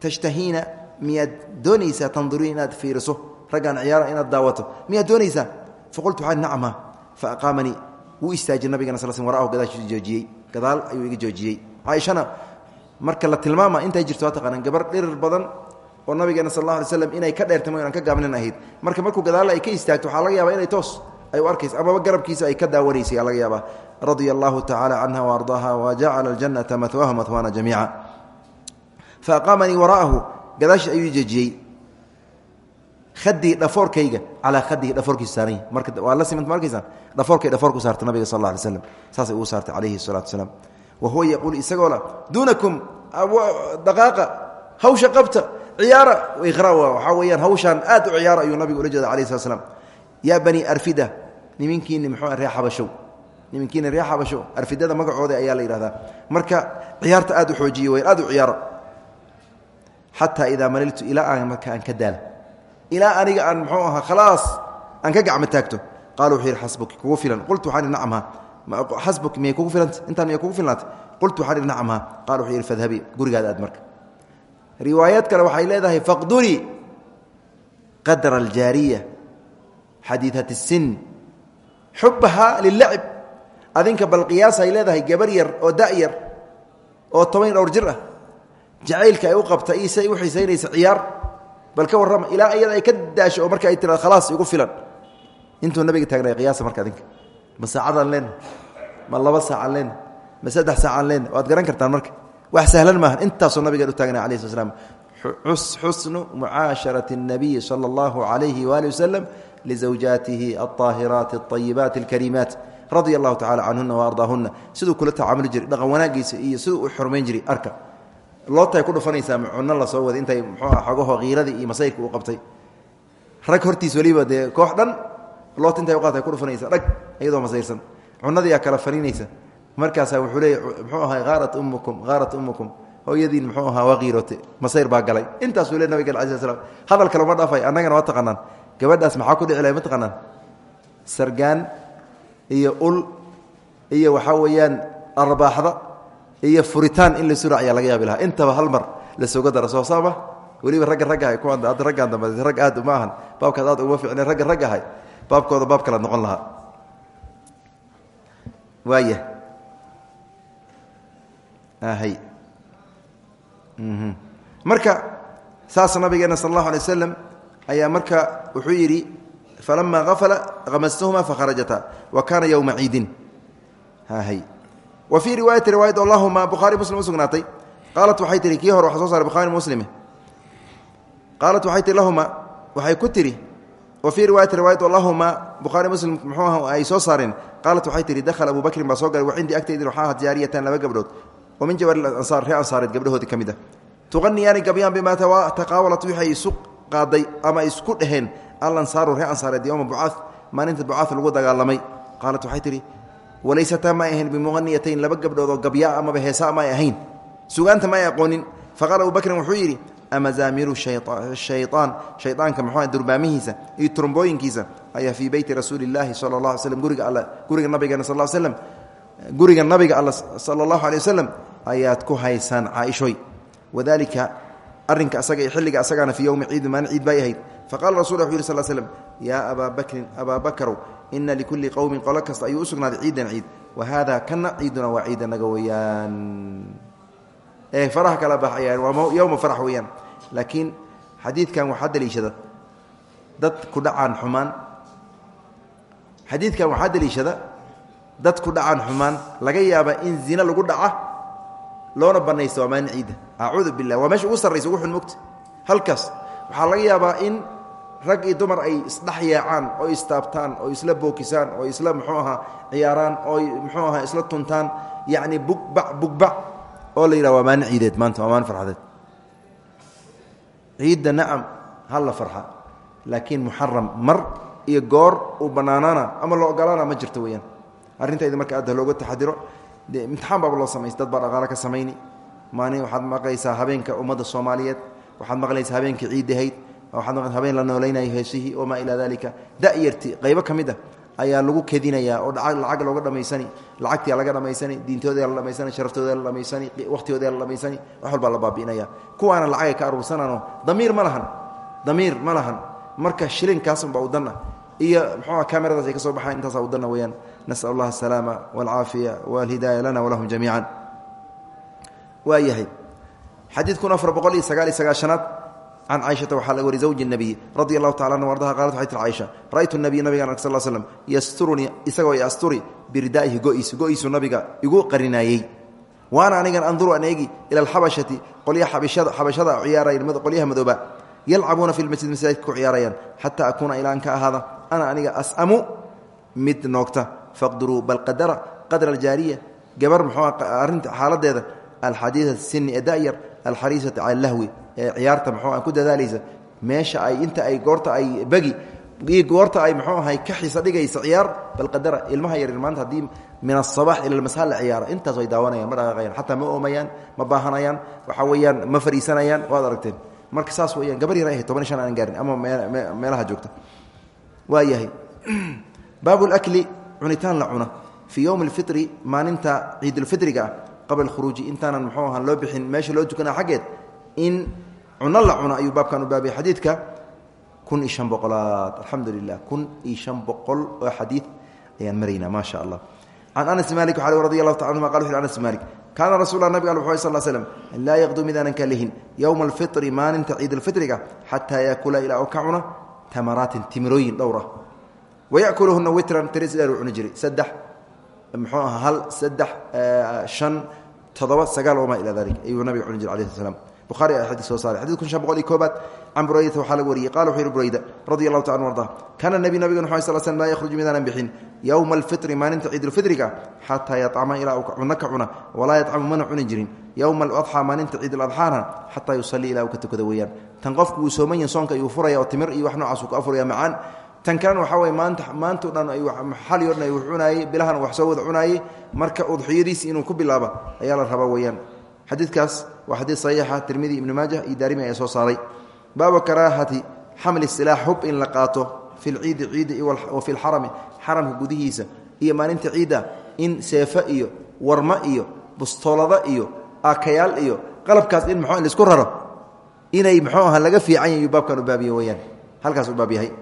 tashtahiina miyaad doonaysaa tanduriin inaad fiiriso raggaan ciyaara inaad daawato miyaad doonaysaa? Faqultu waxaa nacma. Fa aqaamanii wuu istaajiyey nabigana sal sl waraahu gadaashiisu joojiyey. Gadaal ayuu iga joojiyey. Caaishana marka la tilmaama intay jirto waa taqaanaan gabar dhirir badan oo nabigeena sal alla alay slam inay ka dheertay moynan ka gaabnin ahayd. Marka markuu gadaalla ay ka istaagto waxaa laga yaabaa inay toos ay u arkaysa amaba garabkiisa ay ka daawanaysay aa laga yaabaa. Radia allahu tacaala canha waardaaha wa jacala aljannata mahwaha mahwaana jamiica. Fa aqaamanii wara'ahu gadaashi ayuu jejiyey. Khadii dhafoorkayga calaa khadihi dhafoorkiisu saaran yahy marka waa la simanta ma arkaysaa dhafoorkay dhafoorku saartay nabiga sal alay slam saasay ugu saartay calayhi salatu wasalaam. Wa huwa yaquul isagoo la duunakum dhaqaaqa hawsha qabta ciyaara iqra waxaa weeyaan hawshaan aad u ciyaara ayuu nabigu ula jeeda alayh slat slam yaa bani arfida niminkiini muxuu ree xabashow niminkiini ree xabashow arfidada magacooda ayaa la yidhahdaa marka ciyaarta aad u xoojiye weyan aad u ciyaaro xataa idaa maliltu ilaa aan marka aan ka daala ilaa aniga aan muxuu ahaa khalaas aan ka gacmo taagto. Qaala wuxuu yidhi xasbuki kugu filan. Qultu waxaan ihi nacamha xasbuk miyay kugu filanta intaan miyay kugu filnaatay. Qultu waxaan ihi nacamha qala wuxuu yidhi fadhabi gurigaada aad marka. Riwaayaad kale waxay leedahay faqdurii qadra aljaariya xadiidat sin xubahaa lilacib adinka bal qiyaasay leedahay gabar yar oo da'yar oo toban dhowr jir ah jacaylka ay u qabta isay u xiisaynaysa ciyaar bal ka warrama ilaa iyada ay ka daasho oo marka ay tira khalaas igu filan intuu nabiga taagnay qiyaasa marka adinka ma saacadaan leen ma laba saacaan leen ma saddex saacaan leen waad garan kartaan marka wax sahlan maaha intaasoo nabigan u taagna alai sl slam xusnu mucaasharati الnabiyi salى اllahu عalayhi waali waslem lizawjaatihi alطaahiraati الطayibaati اlkariimaat radia allahu tacala canhuna waardaahuna siduu kula tacaamuli jiray dhaqan wanaagiisa iyo siduu u xurmayn jiray arka lootay ku dhufanaysaa cunno la soo wada intay mxuu xogaho kiiradii iyo masayrka uu qabtay. Rag hortiis weliba dee koox dhan loota intay uqaatay ku dhufanaysa dhag iyadoo masayrsan cunadii aa kala faninaysa. Markaasaa wuxuu leeya muxuu ahaa haarat ummukum haarat ummukum. Hooyadiin muxuu ahaa waa masayr baa galay. Intaasuu le nabig ala slam hadal kale ma dhaafay annagana waa taqaanaan. Gabadhaas maxaa ku dhici ma taqaanaan. Sargaan iyo ul iyo waxaa weeyaan arbaaxda iyo furitaan in la sura ayaa laga yaabi intaba hal mar lasooga dara soo saama weliba ragga raggahay kuwa hadda raggaan dambe rag aad uma ahan. Baabkaas aad uma ficneen ragga raggahay baabkooda baab kala noqon lahaa. Waaya hy marka saas nabigeena sal allahu alay waslam ayaa marka wuxuu yidhi falama afala amastahuma fakharajata wa kaana yowma ciidin. Hy wa fii riwaayati riwaayat allahuma bukhaari muslim u sugnaatay. Qaalat waxay tihi kii hore waxa soo saaray bukhari muslime. Qaalat waxay tihi lahuma waxay ku tihi wa fii riwaayati riwaayat allahuma bukhaari muslim muxuu aha ay soo saareen. Qaalat waxay tihi dakhala abu bakrin baa soo galay wa cindii agtaydin waxaa aha jaariyatan laba gabdhood. Oo min jawaari ansaar ree ansaareed gabdhahoodii ka mid a tuqaniyaani gabyaan bimaa taqaawalat waxay isu qaaday ama isku dheheen alansaaru ree ansaareed yowma bucaa maalinta bucaa lagu dagaalamay. Qaalat waxay tihi walaysataa ma ay ahayn bimuqaniyatayn laba gabdhood oo gabyaa amaba heesaa ma ay ahayn. Sugaanta ma ay aqoonin faqaala abu bakrin wuxuu yidhi amazaamiru shayaan shaydaanka muxuu durbaamihiisa iyo turumbooyinkiisa ayaa fii beyti rasuuli illaahi sala allah slm guriga all guriga nabigeena sal slm guriga nabiga all sala allahu alay wasalam ayaad ku haysaan caaishoy. Wadalika arrinka asaga xilliga asagaana fii yowmi ciidin maalin ciid bay ahayd. Faqala rasul wuxu yiri sal slm yaa abaa bakrin abaa bakrow ina likulli qowmin qolo kasta ayuu u sugnaaday ciidan ciid. Wa haada kana ciiduna waa ciidanaga weeyaan. Ee faraha kala baxayaan waa yowma farax weeyaan. Laakiin xadiidkan waxaa daliishada. Dad ku dhacaan xumaan. Xadiidkan waxaa daliishada. Dad ku dhacaan xumaan. Laga yaaba in zina lagu dhaca loona banaysta waa maalin ciidda acuudu billah waa meesha ugu sarraysa ugu xun mogta halkaas waxaa laga yaabaa in rag iyo dumar ay isdhex yeecaan oo istaabtaan oo isla bookisaan oo isla muxuu ahaa ciyaaraan oo muxuu ahaa isla tuntaan yacni bugbac bugbac oo la yidhaha waa maalin ciideed maanta waa maalin farxadeed. Ciidda nacam hal la farxa laakiin muxaram mar iyo goor uu bannaanaana ama la ogolaana ma jirto weeyaan. Arrintayda marka aad looga taxadiro de imtixaan baaba loo samays dad baa dhaqaalo ka samayni. Maalin waxaad maqlaysaa habeenka ummadda soomaaliyeed waxaad maqlaysaa habeenkii ciiddahayd habeen la noolaynayo heesihii wamaa ilaa dalika da'yarti qaybo ka mid ah ayaa lagu kedinayaa oo lacag looga dhamaysani lacagtia laga dhamaysani diintooda la dhamaysani sharaftooda la dhamaysani waqtigooda la dhamaysani wax walbaa la baabi'inaya kuwaana lacagay ka aruursanano damiir ma lahan damiir ma lahan. Marka shilinkaasba udanna iyo mxuua kameradaas ay ka soo baxaan intaasa udanna weyaan nasal allah asalaama walcaafiya walhidaaya lana walahum jamiica waa yahay. Xadiid kun afar boqol iyo sagaal iyo sagaashanaad can caaishata waxaa laga wari zawji nabiy radi allahu tacala anhu ardaha qaalat waxay tir caaisha ra'aytu nabiy nabigan arg sal slm yasturunii isagoo i asturi biridaa'ihi go'iisu go'iisu nabiga igu qarinaayey waana anigan anduru an eegi ila alxabashati qolya xabashada ciyaarayan qolyaha madooba yalcabuuna fi lmasjid masaajidka ku ciyaarayaan xataa akuuna ilaan ka ahaada ana aniga as'amu mid noogta faqduruu bal qadara qadra aljaariya gabar muxuu arrinta xaaladeeda alxadiida sini ee da'yar alxariisati cala ciyaarta muxuu ku dadaalaysa. Meesha ay inta ay goorta ay begi goorta ay muxuu ahay ka xiisa dhigaysa ciyaar. Bal qadara ilmaha yaryar maanta haddii min asabax ila almashaa la ciyaara intaas way daawanayaan ma dhaqaaqayaan xataa ma oomayaan ma baahanayaan waxa weeyaan ma fariisanayaan waad aragteen. Marka saas weyaan gabar yar ahay toban shan aan gaarin ama meelaha joogta. Waa yahay. [CLEARS THROAT] Baabu lakli cunitaan la cuna. Fii yowmi alfitri maalinta ciidulfitriga ah qabla alkhuruuji intaanan muxuu ahaa loo bixin meesha loo tukanaa xaggeed in cuno la cuno ayuu baabkan u baabiyay xadiidka kun iyo shan boqolaad. Alxamdu kun iyo shan boqol oo xadiid ayaan maraynaa maa allah. Can anas malik radi allahu taala anhuma qala wuxu anas malik kaana rasulla nabig al wuxu sal slm laa yaqdu midaanan ka lihin yowma alfitri maalinta ciidulfitriga xataa yaakula ilaa oo ka cuna tamaraatin timirooyin dhowr ah. Wayakuluhuna witran tiris dheer uu cuni jiray saddex hal saddex shan toddoba sagaal wamaa ilaa dalik ayuu nabiga cuni jiray alayh sl buhari a xadii soo saaray. Xadid kun shan boqol iyo koobaad can buraydata waxaa laga wariyey qala wuxuu yihi burayda radi allahu taala anu arda kaana nebi nabigan wxu sal slm laa yakhruju midaanan bixin yowma alfitri maalinta ciidulfitriga xataa yacama ilaa uu cunno ka cuna walaa yadcamu mana cuni jirin yowma aladxaa maalinta ciiduladxaana xataa yusalii ilaa uu ka tukada weeyaan. Tan qofku uu sooman yahin soonka ayuu furaya wax tan kalena waxaa weye maanta maantao dhan xali o dhan ayuu cunaayey bilahana wax soo wada cunaayey marka udxiyadiisi inuu ku bilaaba ayaa la rabaa weeyaan xadiidkaas waa xadiid saxiixa tirmidi ibnu maajah iyo daarimi soo saaray. Baabu karaahati xamli silaax hub in la qaato fi lciidi ciidi wa fi lxarami xaramka gudihiisa iyo maalinta ciidda in seefo iyo warmo iyo bustoolada iyo aakayaal iyo qalabkaas in mxuu la isku raro. Inay muxuu aha laga fiican yahy baabkan u baabiye halkaas baab yahay.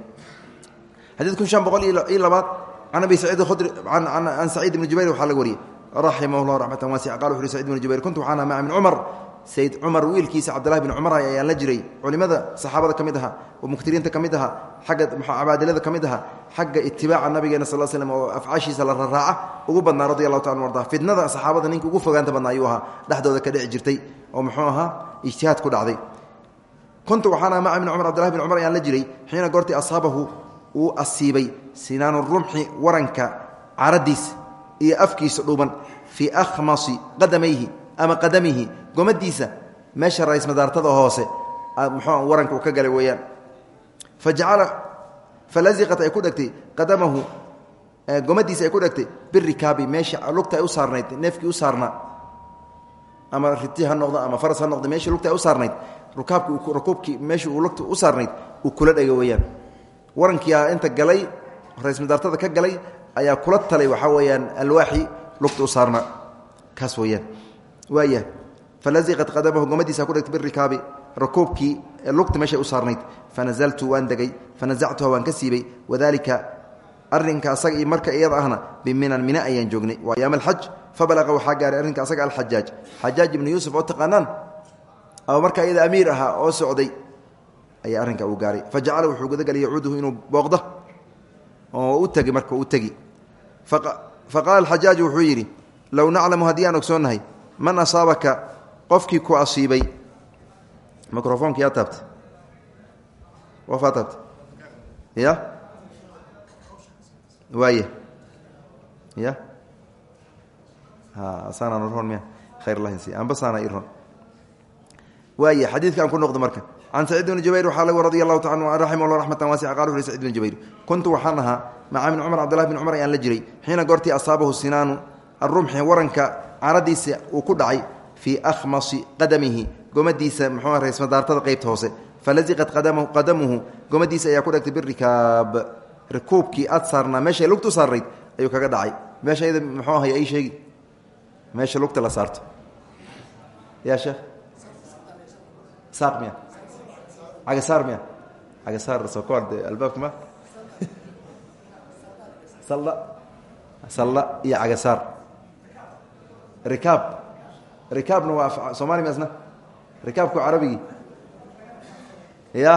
Xadiid shan boqol iyo labaad can abi saciid khudri can saciid ibni jubayr waxaa laga raximah llah raxmata waasica qala wuxu uhi sacid bn jubayr kuntu waxaana maca min cumar. Sayd cumar wiilkiisa cabdillahi bin cumar ayaan la jiray. Culimada saxaabada ka mid aha oo muktiriinta ka mid aha xagga cabaadilada ka mid aha xagga itibaaca nabigeena sal slm oo afcaashiisa la raraaca ugu badnaa radi allahu taala arda fitnada saxaabada ninka ugu fogaanta badnaa ayuu ahaa dhexdooda ka dhici jirtay oo muxuu ahaa ijtihaad ku dhacday. Kuntu waxaana maca min cumar cabdillahi bin cumar ayaan waranka caradiisa iyo afkiisa dhuuban fii akhmasi qadamayhi ama qadamihi gomadiisa meesha raysmadaartada hoose muxuu waranka uu ka galay weeyaan. Fa jacala falaziqat ay ku dhegtay qadamahu gomadiisa ay ku dhegtay birikaabi meesha lugta ay u saarnayd neefkii u saarnaa ama riti noqdo ama faras noqdo meeshii lugta ay u saarnayd rukaabki rukuubkii meeshii uu lugta u saarnayd uu kula dhega weeyaan. Warankiia inta galay raysmadaartada ka galay ayaa kula talay waxaa weeyaan alwaaxi lugta u saarna. Kaas weyaan waaya falaziqat qadamahu ku dhegtay birikaabi rakuubkii lugta meeshay u fanazaltu waan degay. Fanazactuha waan ka siibay. Arinka asaga iyo iyada ahna biminan mina ayaan joognay. Ayaam alxaj fabalaqa waxaa gaaray arrinka asaga alxajaaj xajaaj ibnu yuusuf oo taqaanaan ama marka iyada amiir ahaa oo socday ayaa arrinka uu gaaray. Fa jacala wuxuu gudagelay inuu booqdo oo u tegi marka u tegi fa qaala alxajaaju wuxuu yidhi low naclamu haddii aan man asaabaka qofkii ku asiibay. Microfonka yaa taabta wafaa ya? Waaya ya? Saanaan ron miya. Khayr lahasi ambasaana iron waaya xadiidka ku noqdo marka can saciid bni jubayr waxaa lagu radi allahu taala raximah llah raxmatan waasica qala wuxu sacid bni jubayr kuntu waxaan ahaa maca min cumar cabdillahi bn cumar ayaan la jiray xiina goortii asaabahu sinaanu arumxi waranka caradiisa uu ku dhacay fii akhmasi qadamihi gomadiisa muxuu raysmadaartada qeybta hoose falaziqat qadamuhu gomadiisa ayaa ku dhegtay birikaab rikuubkii aad saarnaa meeshay lugtu saarayd ayuu kaga dhacay meesha yada muxuu ahay ay sheegi meesha lugta la saarto cagasaar miya cagasaar sokoar de albaabka ma. Salla. Salla iyo cagasaar rikaab rikaabna waa soomali miasna rikaabku carabigii ya.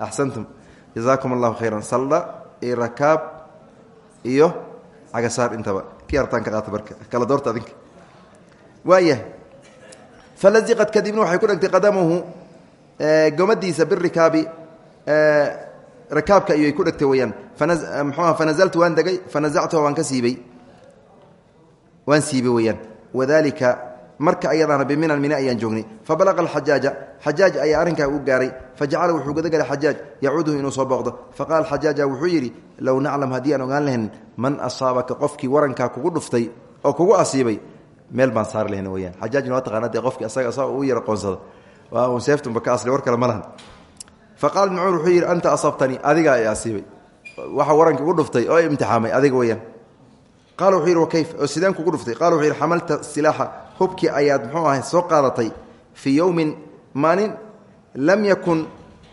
Axsantum jazaakum allahu khayra salla iyo rakaab iyo cagasaar intaba. Ki artaan ka qaata marka kala doorta adinka waayahay falaziqad kadibna waxay ku dhegtay qadamuhu gomadiisa birikaabi rakaabka ayay ku dhegtay weyaan mxuuha fanazaltu waan degay fanazactuha waan ka siibey waan weyaan wadalika marka ayadaana biminan mine ayaan joognay fabalaqa alxajaaja xajaaj ayaa arrinkaa u gaaray fajacala wuxuu gudagalay xajaaj yacuuduhu inuu soo booqdo faqaala xajaaja wuxuu yidhi low naclam haddii aan ogaan lahayn man asaabaka qofkii warankaa kugu dhuftay oo kugu asiibay meel baan saari lahayn weyaan xajaajna waa taqaana dee qofkii asaga asaa uu yara qoonsada waa un seeftunba ka asli war kale ma lahan. Faqala ibn cumar wuxuu yidhi anta asabtanii adigaa i asiibay waxa waranka igu dhuftay oo imtixaamay adiga weyaan qaala wuxuu yidhi wakayf oo sideen kugu dhuftay. Qala wuxuu yidhi xamalta silaaxa hubkii ayaad muxuu ahay soo qaadatay fii yowmin maalin lam yakun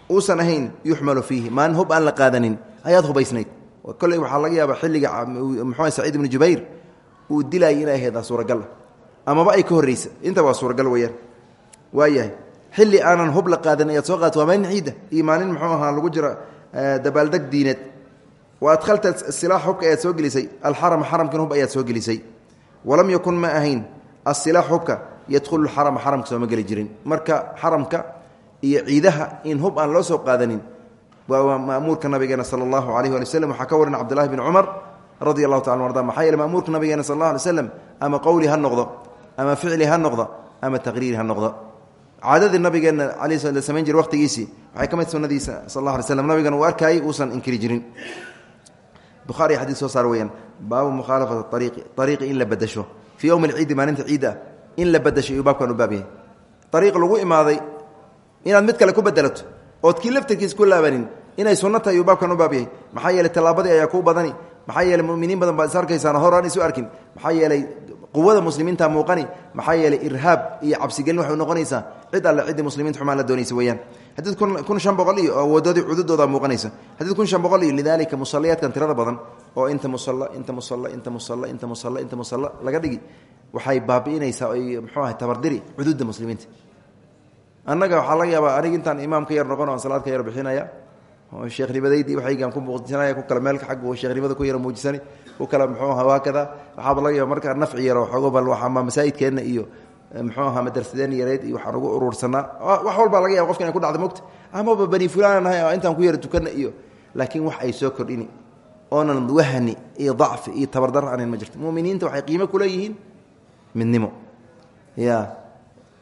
uusan ahayn yuxmalu fiihi. Maalin hub aan la qaadanin ayaad hubaysnayd. Kolley waxaa laga yaabaa xilliga muxuu ahay saciid ibnu jubayr uu dilaayay inay ahayd suuragal amaba ay ka horreysa inta waa suuragal weyaan waayahay xilli aanan hub la qaadan ayaad soo qaadata waa maalin ciidda iyo muxuu ahaa lagu jira dabaaldeg diineed wa adhalta silaax hubka ayaad soo gelisay. Alxarama xaramkan hub ayaad soo gelisay. Walam yakun ma ahayn asilaax hubka yadkhulu xarama xaramka sooma geli jirin. Marka xaramka iyo ciidaha in hub aan loo soo qaadanin waa maamuurka nabigeena sala allahu alayh ali waxaa ka waran cabdullahi bn cumar radi allahu taala arda. Maxaa yeele maamuurka nabigeena sal alla alay slam ama qowli ha noqdo ama ficli ha noqdo ama taqriiri ha noqdo. Caadadii nabigeena ala la samayn jira waqtigiisii waxay ka mid sunadiisa sal alla alay slam nabigana uu arkaayay uusan inkiri jirin. Buhari xadii soo saar weyaan baabu mukhaalafati ariiqi ariiqi in la badasho fii yowmi alciidi maalinta ciidda in la badasho iyuu baabkan u baab yahay. Ariiq lagu imaaday inaad mid kale ku bedelato ood kii laftarkiis ku laabanin inay sunno tahay iyuu baabkan u baab yahay. Maxaa yeeley tallaabadii ayaa kuu badani maxaa yeeley muminiin badan baad is arkaysaan hor aan isu arkin. Maxaa yeelay quwada muslimiinta muuqani maxaa yeeley irhaab iyo cabsigelin waxay noqonaysaa cid alle ciddii muslimiinta xumaan la doonaysa weyaan haddiid kun shan boqol iyo awoodadii cududooda muuqanaysa. Haddiid kun shan boqol iyo lidaalika musalliyaadkan tirada badan oo inta musalla inta musalla inta musalla inta musalla inta musalla laga dhigi waxay baabi'inaysaa oy muxuu ahay tabardiri cuduudda muslimiinta. Annaga waxaa laga yaabaa aniga intaan imaamka yar noqon o aan salaad ka yar bixinaya oo sheekhnimadaydii waxaygaan ku muujisanaya ku kale meelka xagga sheekhnimada ku yara muujisani ku kale muxuu aha waakada waxaaba laga yaaba markaa nafci yaro xoogo bal waxama masaajidkeenna iyo muxuu ahaa madrasadeen yareed iyo waxaan ugu urursanaa. Wax walbaa laga yaba qofka inay ku dhacda mogta amaba bani fulaan nahay oo intaan ku yara tukana iyo laakiin wax ay soo kordhini oonan wahni iyo dacfi iyo tabardar anan ma jirto muminiinta waxay qiimo kuleeyihiin midnimo. Ya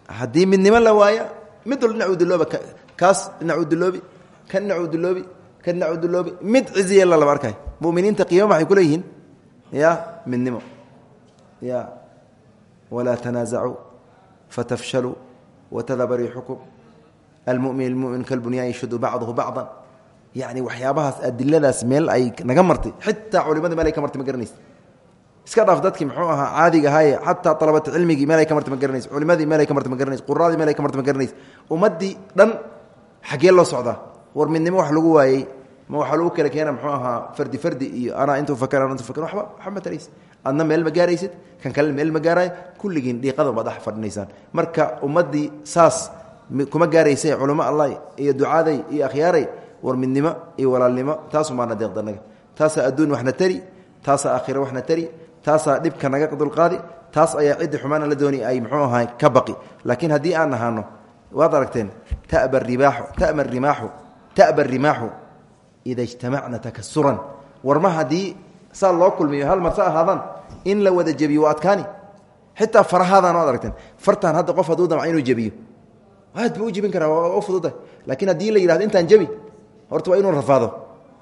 haddii midnimo la waaya mid wal dhinac udulooba kaas dhinac uduloobi kan dhinac uduloobi kan dhinac uduloobi mid ciziya la laba arkay muminiinta qiimo maxay kuleeyihiin ya midnimo ya walaa tanaasacuu fatafshaluu watadaba riixukum almumin lmumin kalbunyaan yashuddu bacduhu bacdan yani waxyaabahaas adiladaas meel ay naga martay xitaa culimada meel ay ka martay ma garanaysa iska dhaaf dadkii muxuu ahaa caadiga ahaaye xataa alabata cilmigii meel ay ka martay ma garanaysa culimadii meel ay ka martay ma garanaysa quraadii meel ay ka martay ma garanaysa ummaddii dhan xaggee loo socdaa war midnimo wax lagu waayey ma waxaa lagu kala keena muxuu ahaa fardi fardi iyo anaa intuu fakar anaa intuu fakar waxba waxba ma taraysa adna meel ma gaaraysid kan kale meel ma gaarayo kulligiin dhiiqadan baad dhex fadhinaysaan. Marka ummaddii saas kuma gaaraysa culamo allah iyo ducaaday iyo akhyaaray war midnimo iyo walaalnimo taasumaana deeqda naga. Taasaa adduun waxna tari taasaa aakhira waxna tari taasaa dhibka naga dulqaadi taas ayaa ciddi xumaana la dooni ay muxuu ahaa ka baqi. Laakiin haddii aan ahaano waad aragteen taba ribaaxu tama rimaaxu ta'ba rimaaxu ida ijtamacna takasuran warma haddii saa loo kulmiyo hal mar sa ahaadaan in la wada jebiyo waa adkaani xitaa farahaadaan waad aragteen fartaan hadda qof hadduu damca inuu jebiyo aad buu u jebin karaa waa u fududa laakiin haddii la yidhahdo intaan jebi horta waa inuu rafaado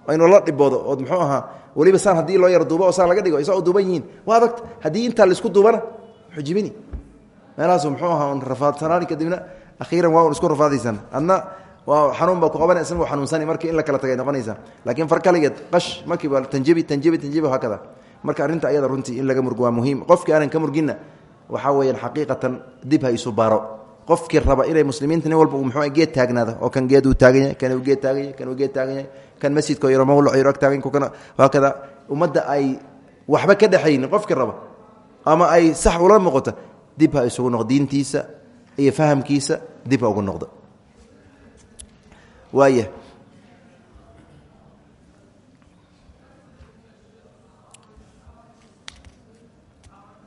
waa inuu la dhiboodo ood muxuu ahaa weliba saan haddii loo yar duubo oo saan laga dhigo isagoo duuban yihiin waa adagta haddii intaa la isku duubana wuxuu jibini meelahaasu muxuu ahaa un rafaadsanaan kadibna akhiiran waa un isku rafaadaysaan adna xanuun baa ku qabana isagoo xanuunsani markii in la kala tagay noqonaysa. Laakiin far kaligeed qash markiiba tanjabi tanjabi tanjabi hakada marka arrinta ayada runtii in laga murgo waa muhiim. Qofkii aanan ka murginna waxaa weeyaan xaqiiqatan dib ha isu baaro qofkii raba inay muslimiinta nin walba uu muxuu geed taagnaado oo kan geed uu taagan yahay kan uu geed taagan yahay kan uu geed taagan yahay kan masjidka yaro mawlac yaro ag taagan kana hakada ummadda ay waxba ka dhexaynin qofkii raba ama ay sax ula noqoto dib ha isugu noqdo diintiisa iyo fahamkiisa dib ha ugu noqdo waaya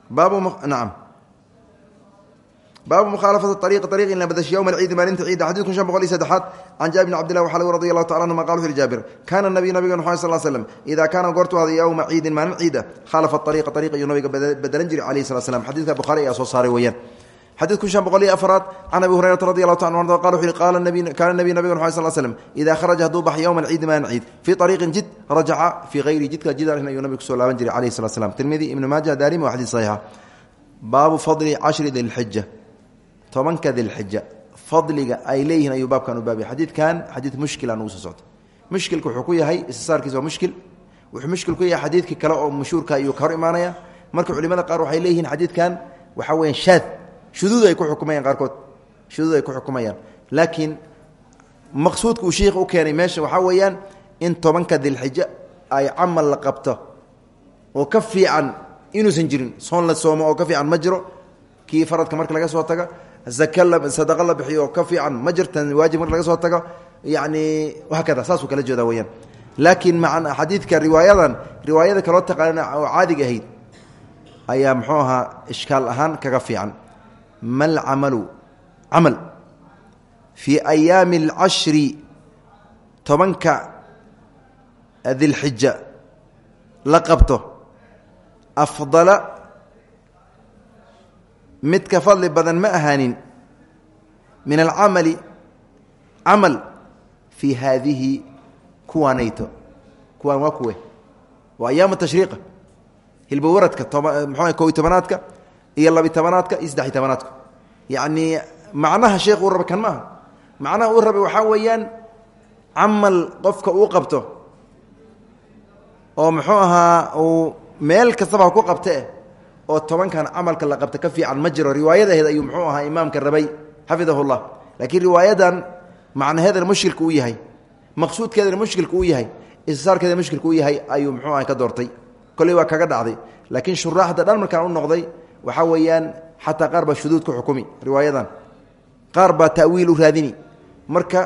baabu nacam baabu mukhaalafat ariiqi ariiq in la badashay yowma alciidi maalinta ciida xadid kun shan boqol iyo saddexaad can jaabir bn abdillah waxaa lagu radi allahu tacala anhuma qala wuxu jaabir kaana nabiy nabiga nuxay sal slm idaa kaana goortu ahday yowma ciidin maalin ciida khaalafa ariiqa ariiq ayuu nabiga bedelan jiray calayhi salat slam xadidka bukhaari ayaa soo saaray weeyaan xadid kun shan boqol iyo afraad can abi hurayrata radi allahu ta anu qala wuxu yihi kaana nabiy nabiga nuxay sal slm idaa kharaja hadduu baxay yowma alciidi maalin ciid fii ariiqin jid rajaca fii hayri jidka jidaan ayuu nabiga ku soo laaban jiray calayhi salat slam tirmidi ibnu maaja daarimi waa xadiid saxiixa baabu fadli cashri dilxija tobanka dilxija fadliga ay leeyihiin ayuu baabkan u baabaya xadiidkan xadiid mushkila nugu soo socto mushkilka wuxuu ku yahay istisaarkiisa waa mushkil wuxuu mushkil ku yahay xadiidkii kale oo mashhuurka ayuu ka hor imaanaya marka culimada qaar waxay leeyihiin xadiidkan waxaa weya shaad shuduud ay ku xukumayaan qaarkood. Shuduud ay ku xukumayaan. Laakiin maqsuudka uu keenay meesha waxaa weeyaan in tobanka dilxija ay camal la qabto oo ka fiican inuusan jirin. Soon la soomo oo ka fiican ma jiro. Kii faradka marka laga soo taga zaka la sadaqa ka fiican ma jirtan waajib marka laga soo tago yacni hakada saasuu kala jeedaa weyaan laakiin macan xadiidka riwaayadan riwaayada kaloo taqaana oo caadiga ahayd ayaa muxuu ahaa ishkaal ahaan kaga fiican mal camalu camal fii ayaami alcashri tobanka dilxija la qabto afdala mid ka fadli badan ma ahaanin min alcamali camal fii haadihi kuwaanayto kuwaan waa kuwe waa ayaam tashriiqa hilbawaradka mxu ko iyo tobanaadka iyo labi tobanaadka iyo saddex iyo tobanaadka yacnii macnaha sheekh uu raba kan maaha. Macnaha uu rabay weeyaan camal qofka uu qabto oo muxuu ahaa uu meel kastaba ha ku qabtee oo tobankan camalka la qabta ka fiican ma jiro. Riwaayadaheed ayuu muxuu ahaa imaamka rabay xafidahu llah laakiin riwaayadan macnaheedana mushkilka uu yahay maqsuudkeedana mushkilka uu yahay istisaarkeedana mushkilka uu yahay ayuu muxuu aha ka doortay. Kolley waa kaga dhacday. Laakiin shuraaxda dhan markaan u noqday waxaa weeyaan xataa qaar baa shuduud ku xukumi riwaayadan. Qaar baa ta'wiil u raadini. Marka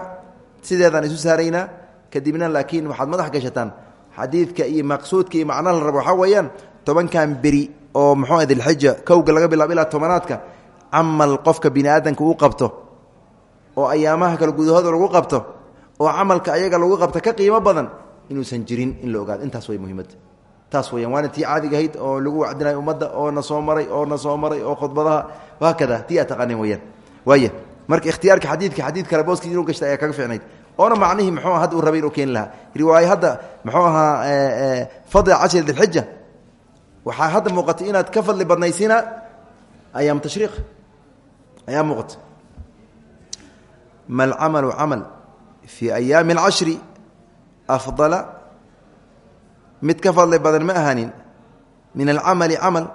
sideedaan isu saaraynaa kadibna laakiin waxaad madax gashataan. Xadiidka iyo maqsuudka iyo macnaha la rabo waxaa weeyaan tobankan beri oo muxuu ah dilxija kowga laga bilaabo ilaa tobanaadka camal qofka bini aadanka uu qabto oo ayaamaha kale gudahooda lagu qabto oo camalka ayaga lagu qabto ka qiimo badan inuusan jirin in la ogaado. Intaas way muhiimadda taas weyaan waana tii caadiga ahayd oo lagu wacdinayo ummadda oo na soo maray oo na soo maray oo khudbadaha. Haakada tii aad taqaaneen weyaan waaya marka ikhtiyaarka xadiidka xadiid kale booskiis inuu gashta ayaa kaga ficnayd oona macnihii muxuu hadda uu rabay inuu keeni lahaa. Riwaayo hadda muxuu ahaa fadla cashri dilxija waxaa hadda muuqatay inaad ka fadli badnaysina ayaam tashriiq. Ayaa muuqata ma lcamalu camal fii ayaami alcashri afdala mid ka fadli badan ma ahaanin min alcamali camal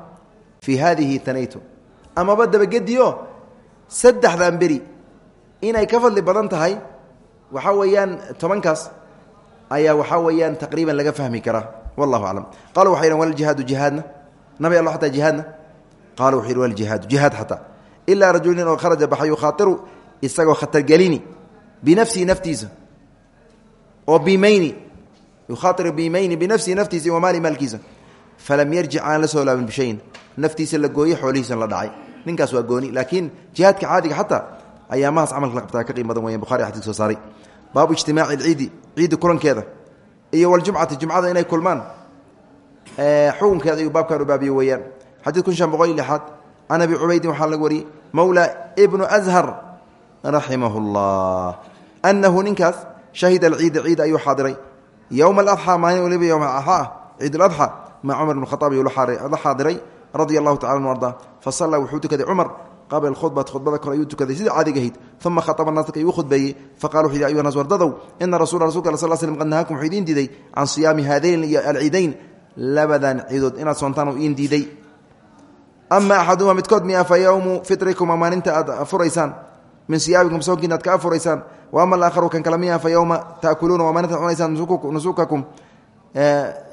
fii haadihi tanayto amaba dabagediyo saddexdan beri inay ka fadli badan tahay waxaa weeyaan tobankaas ayaa waxaa weeyaan taqriiban laga fahmi karaa. Wallahu aclam qala waxay yidhan waljihaadu jihaadna. Nabi alla xataa jihaadna. Qala wuxuu yidhi waljihaadu jihaad xataa. Ilaa rajulin oo kharaja baxa yukhaatiru isagoo khatargelini binafsihi naftiisa oo bimayni yukhaatiru bimayni binafsihi naftiisa wamaali maalkiisa falam yarjic aan la soo laabin bishayin naftiisa la gooye xoolihiisan la dhacay ninkaas waa gooni laakiin jihaadka caadiga xataa ayaamahaas camalka qabtaa ka qiim badan weyan bukhari xadis soo saaray baabu ijtimaaci lciidi ciiddi kulankeeda iyo waljumcati jumcada inay kulmaan xukunkeeda ayuu baabkan u baabiye weeyaan xadiid kun shan boqol iyo lixaad can abi cubaydin waxaa laga wariyey mowla bnu ashar raximah llah anahu ninkaas shahida alciida ciid ayuu xaadiray yowma aladxaa maalin waliba yowma adxaa ciid aladxa maca cumar bn khaaab ayuu la xaadiray radia allahu tacala anu arda fasallaa wuxuu tukaday cumar qabla khudbati khudbada kore ayuu tukaday sidii caadigahayd uma khaaba naas dadka ayuu khudbeeyey faqala wuxu yidhi ayuha nas wardadow ina rasula rasulka sal slm qad nahaakum wuxuu idiin diiday can siyaami haadayn iyo alciidayn labadan ciidood inaad soontaan u iin diiday ama axaduhuma midkood miya fa yowmu fitrikum aad afuraysaan min siyaabikum soonkiina aad ka afuraysaan. Wa ama alaakharu kan kale miya fa yowma taakuluuna waa maalinta ad cunaysaan nusukakum.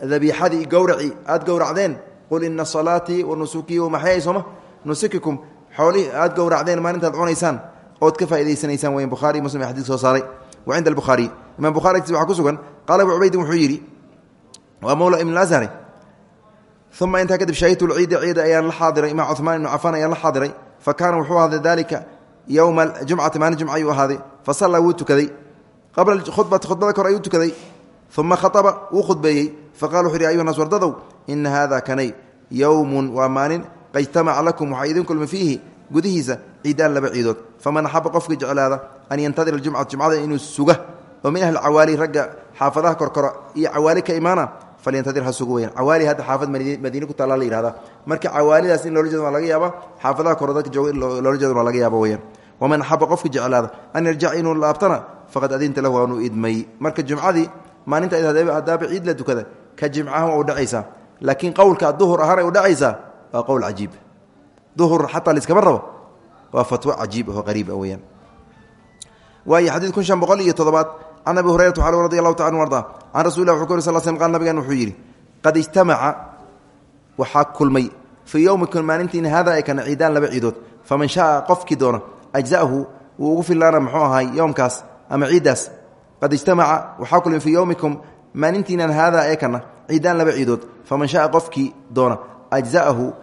Dabiixadii gowraci aad gowracdeen. Qul ina salaatii wa nusukii wamaxyaay sooma nusukikum. Xoolihii aad gowracdeen maalintaad cunaysaan. Ood ka faa'idaysanaysaan weyn bukhaari muslim ee xadis soo saaray. Wa cinda albukhaari imaam bukhari agtiis waxaa ku sugan qaala abu cubaydin wuxuu yidhi waa mawla ibn azhari uma intaa kadib shahidtu lciida ciida ayaan la xaadiray. Maca cumaan ibnu cafaan ayaan la xaadiray. Fa kaana wuxuu ahaaday dalika yowma jumcati maalin jumca ayuu ahaaday fa sallaa wuu tukaday qabla khudbati khudbada kor ayuu tukaday uma khaaba wuu khudbeeyey faqala wuxu yhi ayuha nas wardadow ina hada kanay yowmun waa maalin qajtamaca lakum waxaa idin kulmi fiihi gudihiisa ciidaan laba ciidood faman axaba qofkii jeclaada an yantadira jumcata jumcada inuu suga oo min ahli cawaali ragga xaafadaha korkora iyo cawaali ka imaana falyantadir ha sugu weyaan cawaali hadda xaafad madiine ku taallaa la yihahda marka cawaalidaas in loola waman axaba qofkii jeclaada an yarjac inuu laabtana faqad adinta lahu waanuu idmay marka jumcadii maalinta hadaaba ciid la tukada ka jimcahan waa u dhacaysaa laakiin qowlka duhur ahaan ay u dhacaysaa waa qowl cajiib duhur xataa laiskama rabo waa fatwo cajiib oo qariib weyaan waayo xadiid kun shan boqol iyo toddobaad can abi hurayrata xal radi allahu taala anu arda can rasul lah wuxu sal slm qal nabigan wuxuu yidhi qad ijtamaca waxaa kulmay fii yowmikum maalintiina hada ay kana ciidaan laba ajza'hu wuu ugu fillaana muxuu ahay yowmkaas ama ciiddaas qad ijtamaca waxaa kulmay fii yowmikum maalintiinan haadaa ee kana ciidaan laba ciidood. Faman shaaa qofkii doona ajza'ahu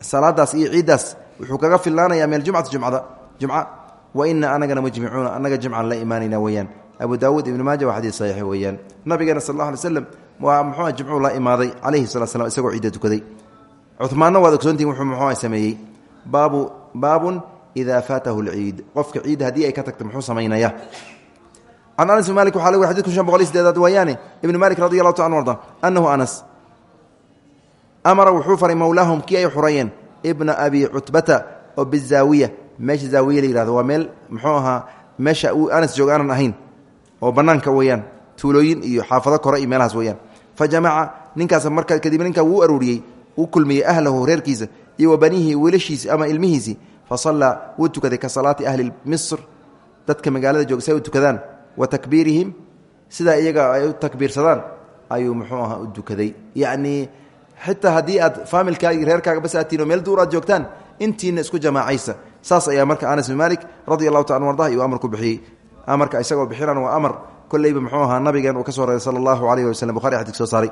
salaadaas iyo ciiddaas wuxuu kaga fillaanayaa min aljumcati jumcada. Jumca wa ina anagana mujmicuuna annaga jimcan la imaanayna weeyaan. Abu daawuud ibni maaja waa xadiis saxiix weeyaan. Nabigeena sal alla alay slam waa muxuua jimcuu la imaaday calayhi salatu slam isagoo ciidda tukaday. Cumaanna waad ogsoontihin wuxuu muxuua sameeyey. Baabu baabun idaa faatahu lciid qofka ciidda haddii ay ka tagto muxuu samaynaya can anas bn malik waxa lg xadid kun shan boqol iyo sideedaad waayaane ibni malik radi allahu ta anu arda annahu anas amara wuxuu faray mowlaahum kii ay xurayeen ibna abi cutbata oo bizaawiya meesha zaawiya la yihahdo waa meel muxuu ahaa meesha uu anas joog aanan ahayn oo bannaanka weeyaan tuulooyin iyo xaafado kore iyo meelahaas ahlahu reerkiisa iyo wa ilmihiisii fa sallaa wuu tukaday ka salaati ahli misr. Dadka magaalada jooga si ay u tukadaan. Wa takbiirihim sidaa iyaga ay u takbiirsadaan ayuu muxuu ahaa u dukaday yacnii xitaa haddii aad faamilkaagi reerkaaga bas aadtiin oo meel duur aad joogtaan intiina isku jamaacaysa. Saas ayaa marka anas bin malik radi allahu taala ardah iyuu amar ku bixiyey. Amarka isagoo bixinan waa amar kolleyba muxuu ahaa nabigeen uu ka soo reeray sala allahu alayh waslm bukhari xadis soo saaray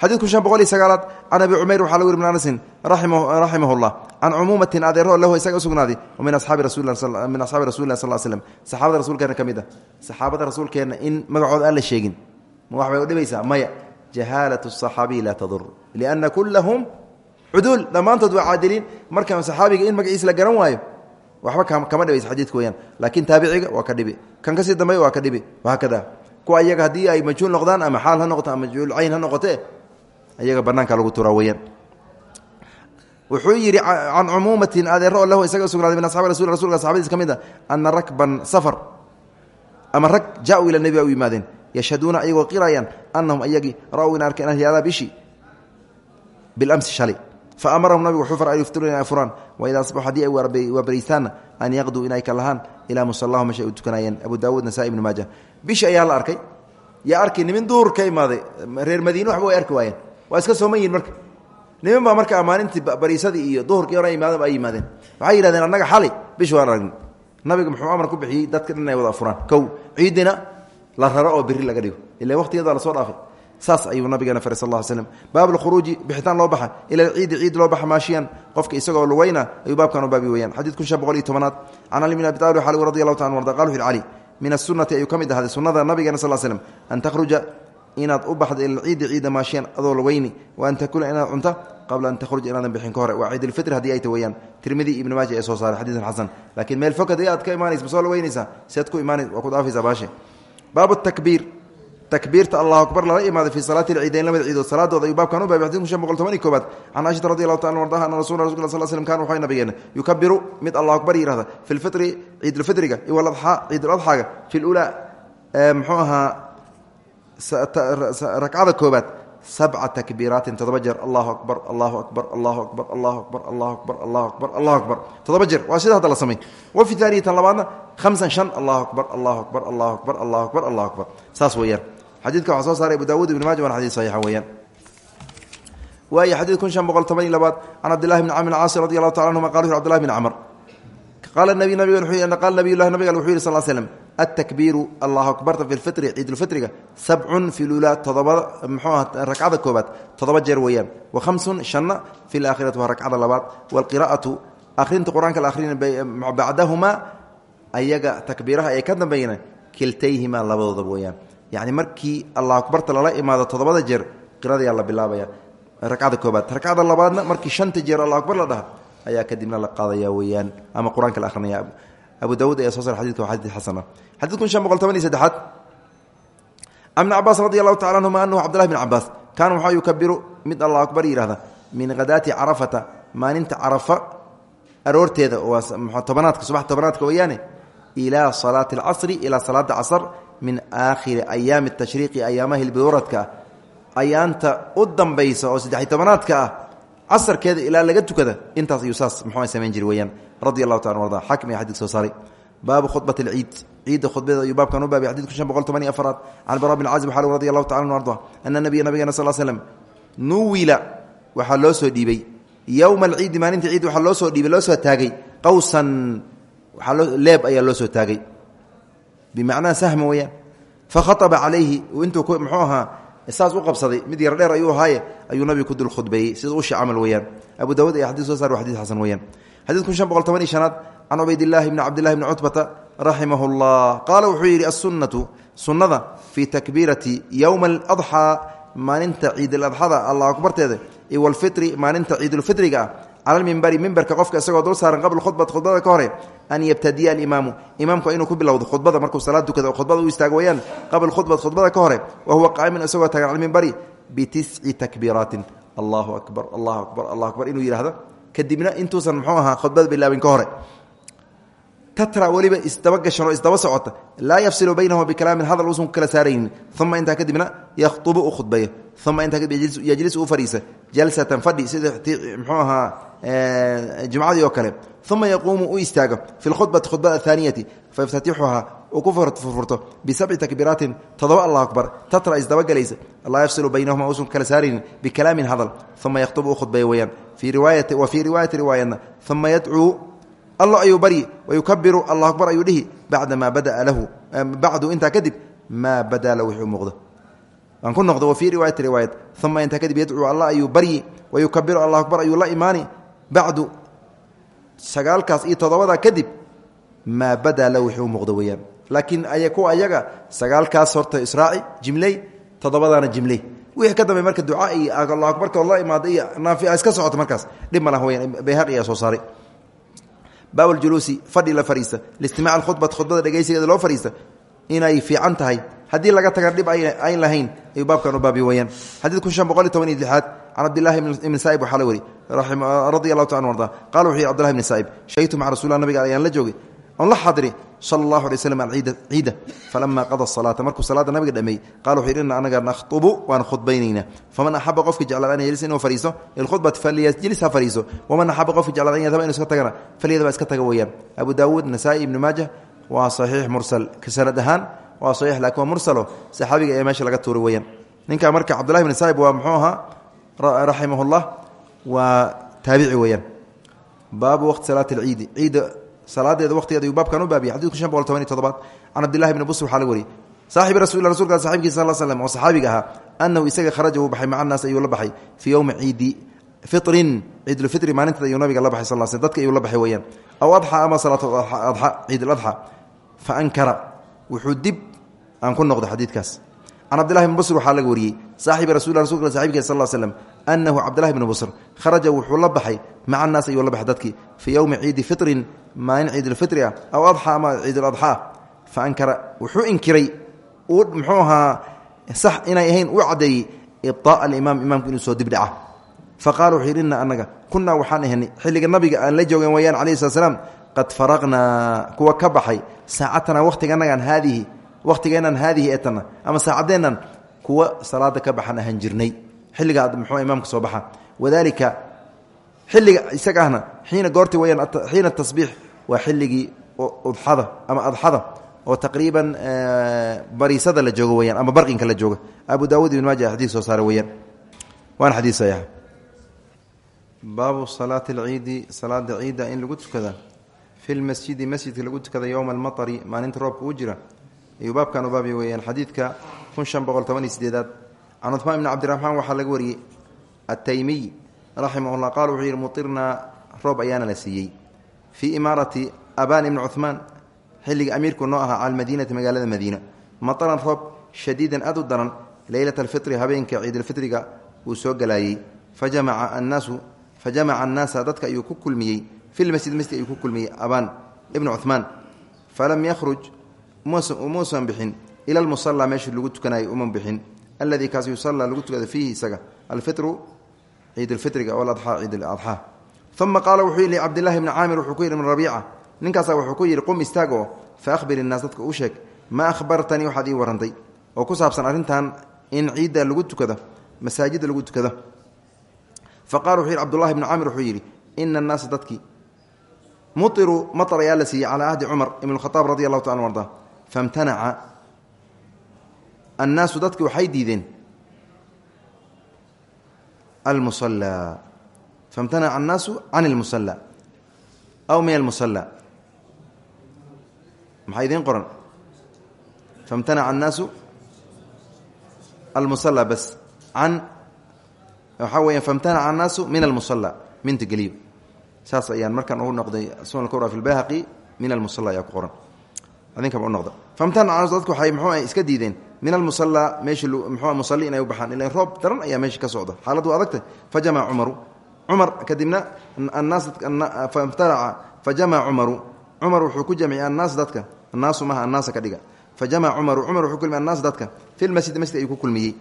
xadiidku shan boqol iyo sagaalaad can abi cumayr waxaa lagu yiri min anasin raximahullah can cumuumatin adeero lahu isaga u sugnaaday oo min asxaabi rasulila min asxaabi rasulillah sal slm saxaabada rasuulkeenna ka mid ah. Saxaabada rasuulkeenna in magacooda aan la sheegin. Ma wax bay u dhibaysaa? Maya. Jahaalat asaxaabiyi laa tadur lianna kullahum cuduul. Dhammaantood waa caadiliin. Markaan saxaabiga in magaciisa la garan waayo waxba kama dhibaysa xadiidku weyaan laakiin taabiciga waa ka dhibi. Kan ka sii dambeey waa ka dhibi. Wahaa kada kuwa iyaga haddii ay majhuul noqdaan ama iyaga banaanka lagu turaa weyaan wuxuu yidhi can cumuumatin adeero oo lahu isaga usugnaaday min asxabi rasul rasulka saxabadiis ka mid a ana rakban safar. Ama rag jaa-u ila nebi a u yimaadeen yashhaduuna ayagoo qirayaan anahum ayagii ra-w in arkeen ahyadaa bishi. Bilamsi shalay fa amarahum nabigu wuxuu faray an yuftiruu inay furaan. Waida asbaxu haddii ay waabariistaanna an yaqduu inay ka lahaan ilaa musallahum meshay u tukanayeen abu daawuud nasaa ibnu maaja. Bishi ayaa la arkay. Yaa arkay nimin duhur ka imaaday reer madiine waxba way arki waayeen waa iska sooman yihiin marka. Niman baa marka maalintii bariisadii iyo duhurkii hore imaadeen ay yimaadeen waxay yidhahdeen annaga xalay bish waan aragni nabiga muxuu amar ku bixiyey dadka dhan inay wada furaan kow ciidina la raro oo biri laga dhigo. Ila waqtigeeda la soo dhaafay. Saas ayuu nabigeena faray sal slm baab lkhuruuji bixitaan loo baxa. Ila alciidi ciid loo baxa maashiyan. Qofka isagoo lugayna ayuu baabkan u baabi weyaan xadiid kun shan boqol iyo tobanaad. Can ali bn abi talib xali radi allahu taala arda qal wuxu cali min asunati ayuu ka mid ahaaday sunnada nabigeena sal slm an takhruja inaad u baxdo ila ciidi ciida maashiyan adoo lugayni wa an takula inaad cunta qabla an takhruja inaadan bixin ka hore. Waa ciid ilfitr haddii ay ta weyaan tirmidi ibni maaja ee soo saaray xadiisan xasan. Laakiin meel fog haddii aad ka imaanaysa ma soo lugaynaysaa sead ku imaanay waa ku dhaafaysaa baashe. Baabu takbiir. Takbiirta allahu akbar lala imaaday fi salaati lciidayn labada ciidood salaadooda ayuu baabkan u baabay. Xadidku shan boqol toban iyo koobaad can caaishata radi allahu taala ardaha ana rasul rasulka sal slm kan waxay nabigeena yukabiru mid allahu akbar yihahda fi lfitri ciidulfitriga iyo waladxaa ciiduladxaaga fi lulaa muxuu ahaa rakcada koobaad sabca takbiiraatin todoba jeer allahu akbar allahu akbar allahu akbar allahu akbar allahu akbar allahu akbar allahu akbar todoba jeer waa sida hadda la samay wa fi taaniyatan labaadna hamsan shan allahu akbar allahu akbar allahu akbar allahu akbar allahu akbar saas weeyaan xadiidka waxaa soo saaray abu dawud ibn maaja waana xadis saxiixa weeyaan waay xadid kun shan boqol toban iyo labaad can cabdillahi bni camr caasi radi allahu taala anhuma qala abdillahi bn camr qaala nabiy nabiga qaala nabiyullahi nabiga wuxuu yihi sal l slm atakbiiru allahu akbarta fi lfitri ciidulfitriga sabcun fi lula todobada mxuu ah rakcada koobaad todoba jeer weeyaan wa hamsun shanna fi laakhirati waa rakcada labaad waalqiraa'atu akhrinta qur'aanka la akhrina bacdahumaa ayaga takbiiraha ay ka dambeeyna kiltayhimaa labadoodaba weeyaan yacni markii allahu akbarta lala imaado todobada jeer qiradayaa la bilaabaya racada koobaad racada labaadna markii shanta jeer allahu akbar la dhaha ayaa kadibna la qaadaya weeyaan. Ama qur'aanka la akhrinaya abu dawud ayaa soo sar xadidka waa xadid xasana. Xadid kun shan boqol toban iyo saddexaad an ibni cabaas radi allahu tacala anhuma anahu cabdullahi bn cabaas mid allahu akbar yihahda min hadaati carafata maalinta carafa aroorteeda waa tobanaadka subax tobanaadka weeyaane ilaa salaati alcasri ilaa salaada casr min aakhiri ayaami tashriiqi ayaamaha hilbiwaradka ayaanta u dambaysa oo saddex tobanaadka ah casarkeeda ilaa laga tukada intaas ayuu saas muxuu samayn jiri weyaan radi allahu taala arda. Xaakim ayaa xadidka soo saaray. Baabu khudbat alciid ciidda khudbadeeda ayuu baabkan u baabay xadidku shan boqol toban iyo afaraad. Can bara bin cazib xal radi allahu tacala anu arda. Ana nabiya nabigeena sal slem nuwila waxaa loo soo dhiibay. Yowma alciidi maalinta ciid waxaa loo soo dhiibay loo soo taagay. Qawsan leeb ayaa loo soo taagay. Bimacnaa sahma weyaan fakhaaba calayhi intuu muxuu ahaa saas u qabsaday mid yar dheer ayuu ahaaye ayuu nabigu ku dul khudbeeyey sida ushi camal weyaan abu dawud ayaa xadis soo sar wa xadis xasan weyaan xadid kun shan boqol toban iyo shanaad can cubaydillahi bni cabdillahi bni cutbata raximah llah qaala wuxuu yidhi assunnatu sunnada fii takbiirati yowma aladxaa maalinta ciidaladxada allah akbarteeda iyo walfitri maalinta ciidulfitriga ah cala lmimbari mimbarka qofka isagoo dul saaran qabla khudbat khudbada ka hore an yabtadiya alimaamu. Imaamku inuu ku bilowdo khudbada markuu salaad tukada oo khudbada u istaago wayaan qabla khudbat khudbada ka hore wa huwa qaa'imun isagoo taagan cala mimbari bitisci takbiiraatin allahu akbar allahu akbar allahu akbar inuu yidhahdo kadibna intuusan muxuu ahaa khudbada bilaabin ka hore tatra weliba isdaba gashan oo isdaba socota laa yafsilu baynahuma bikalaamin hadal uusan ku kala saaraynin. Uma intaa kadibna yakhtubu u khudbeeyo uma intaa kadib yajlisu u fadhiisa. Jalsatan fadhi sida muxuu ahaa jumcadii oo kale. Uma yaquumu u istaago. Fi lkhudbati khudbada athaaniyati. Fayaftatixuhaa uu ku furfurto. Bisabci takbiiraatin todoba allah akbar. Tatra isdabagalaysa laa yafsilu baynahuma uusan ku kala saaraynin bikalaamin hadal. Uma yakhtubu u khudbeeyo weyaan wa fii riwaayati riwaayadna. Uma yadcuu alla ayuu baryi wayukabiru allah akbar ayuu dhihi bacda maa badaa lahu. Bacdu intaa kadib maa badaa lahu wixii muuqdo. Waan ku noqdo wa fii riwaayati riwaayat uma intaa kadib yadcuu allah ayuu baryi wayukabiru allah akbar ayuu la imaani. Bacdu sagaalkaas iyo toddobadaa kadib maa badaa lahu wixii u muuqdo weeyaan. Laakiin kuwa ayaga sagaalkaas horta israaci jimley toddobadaana jimley wixii ka dambe marka ducaa iyo allah akbarka la imaada iyo naafi iska socoto markaas dhib ma lah weyaan bayhaqi ayaa soo saaray baab ljuluusi fadhi la fariista listimac alkhudbat khudbada dhegeysigeeda loo fariista inay fiican tahay. Haddii laga tagan dhib ayn lahayn ayuu baabkan u baabi weyaan xadiid kun shan boqol iyo toban iyo lixaad can cabdillahi ibni saa'ib waxaa la weri radi allahu ta an arda qala wuxuu yihi cbdillahi bni saa'ib shahidtu maca rasulah nabiga ayaan la on la xadiri sala allahu alay waslam alciida ciida falama qada salaata markuu salaada nabiga dhameeyey qala wuxu yidhi ina anaga nakhtubu waan faman axaba qofka jeclaad an yajlis inuu fariiso lilkhudbati falyajlis ha fariiso. Waman axaba qofka jeclaad yadhaba inu iska tagana falyadaba iska taga weeyaan. Abu daawuud nasaa-i ibnu maajah waa mursal sanad ahaan waa saxiix mursalo saxaabiga ee meesha laga tuuray weeyaan. Ninka marka cabdullahi bni saa'ib waa muxuu ahaa raximahullah waa taabici weeyaan. Baabu waqti salaati alciidi salaadeeda waqtigeeda ayuu baabkan u baabiyay xadidku shan boqol toban iyo todobaad can cabdillahi bni busr waxaa la wariyey saaxibi rasul rasulka saxibkiisa sal slm oo saxaabiga ahaa anahu isaga kharaja uu baxay maca naas ayuu la baxay fii yowmi ciidi fitrin ciidulfitri maalinteed ayuu nabiga la baxay sal sl dadka ayuu la baxay weeyaan. Aw adxa ama salaat adxa ciiduladxa fa ankara. Wuxuu dib aan ku noqdo xadiidkaas can cabdillahi bni busr waxaa laga wariyey saaxibi rasul rasulka saxibkiisa sal slm anahu cabdillahi bni busr kharaja wuxuu la baxay maca naas ayuu la baxay dadkii fii yowmi ciidi fitrin maalin ciidulfitri ah aw adxa ama ciiduladxaa fa ankara wuxuu inkiray uu muxuu ahaa sax inay ahayn u caddeeyey ibطaaء alimaam imaamku inuu soo dibdhaca faqala wuxuu yidhi ina anaga kunaa waxaan ahanay xilliga nabiga aan la joogeen wayaan alayh slat slam qad faraqnaa. Kuwa ka baxay saacatana wakhtiganagaan haadihi wakhtigeennan haadihi eetana ama saacadeennan kuwa salaada ka baxan ahaan jirnay. Xilligaa muxuu imaamka soo baxa. Wadalika xilliga isaga ahna goorti wayaan xiina tasbiix waa xilligii udxada ama adxada oo taqriiban bariisada la joogo weyaan ama barqinka la jooga abu daawud ibn maaja xadiis soo saara weyaan waana xadiis saxiixa baabu salaati alciidi salaada ciidda in lagu tukada. Fi lmasjidi masjidka lagu tukada yowma almatari maalinta roobka uu jira ayuu baabkan u baabya weeyaan xadiidka kun shan boqol toban iyo sideedaad can cuhmaan ibni cabdiraxmaan waxaa laga wariyey ataymiy raximahullah qaal wuxuu yidhi mutirnaa roob ayaana la siiyey. Fii imaarati aban ibn cuhmaan xilligii amiirku noo aha ahaa calmadiinati magaalada madiina. Mataran roob shadiidan aad u daran leylata alfitri habeenka ciidulfitriga uu soo galaayey. Fajamaca annaasu fa jamaca annaasa dadka ayuu ku kulmiyey. Filmasjid masjid ayuu ku kulmiyey abaan ibnu cuhmaan falam yakhruj muusan bixin. Ila lmusala meeshii lagu tukanayay uma bixin. Alladii kaas yusallaa lagu tukada fiihi isaga. Alfitru ciidulfitriga o adaa ciidadxaa uma qaala wuxuu yidhi cabdillahi bni caamir wuxuu ku yidhi min rabiica. Ninkaasaa wuxuu ku yidhi qum istaag oo fa ahbir innaas dadka u sheeg maa ahbartanii waxaad ii warantay oo ku saabsan arrintan in ciidda lagu tukado masaajidda lagu tukado fa qala wuxuu yidhi cbdullahi bni caamir wuxuu yidhi ina annaasa dadkii muiruu matar ayaa la siiyey calaa ahdi cumar ibn khaaab radi allahu famtanaca annaasu dadki waxay diideen almusala famtanaca annaasu can ilmusala aw min almusala maxaa idiin qoran? Famtanaca annaasu almusala bas can waxaa weya famtanaca annaasu min almusala minta geliyo. Saas ayaan markaan ugu noqday sunan kubra fi lbayhaqi min almusala ayaa ku adinkaba u noqda famtanaca annaasu dadku waxay muxuu iska diideen. Min almusala meeshii mxuu musali inay u baxaan. Ilan roob daran ayaa meesha ka socda xaaladdu adagtay fajamaca cumaru. Cumar kadibna annaas famtanaca fajamaca cumaru. Cumar wuxuu ku jamciyey annaas dadka. Annaasu maha annaasa ka dhiga. Fajamaca cumaru. Cumar wuxuu kulmiyey annaas dadka. Fi lmasjid masjid ayuu ku kulmiyey.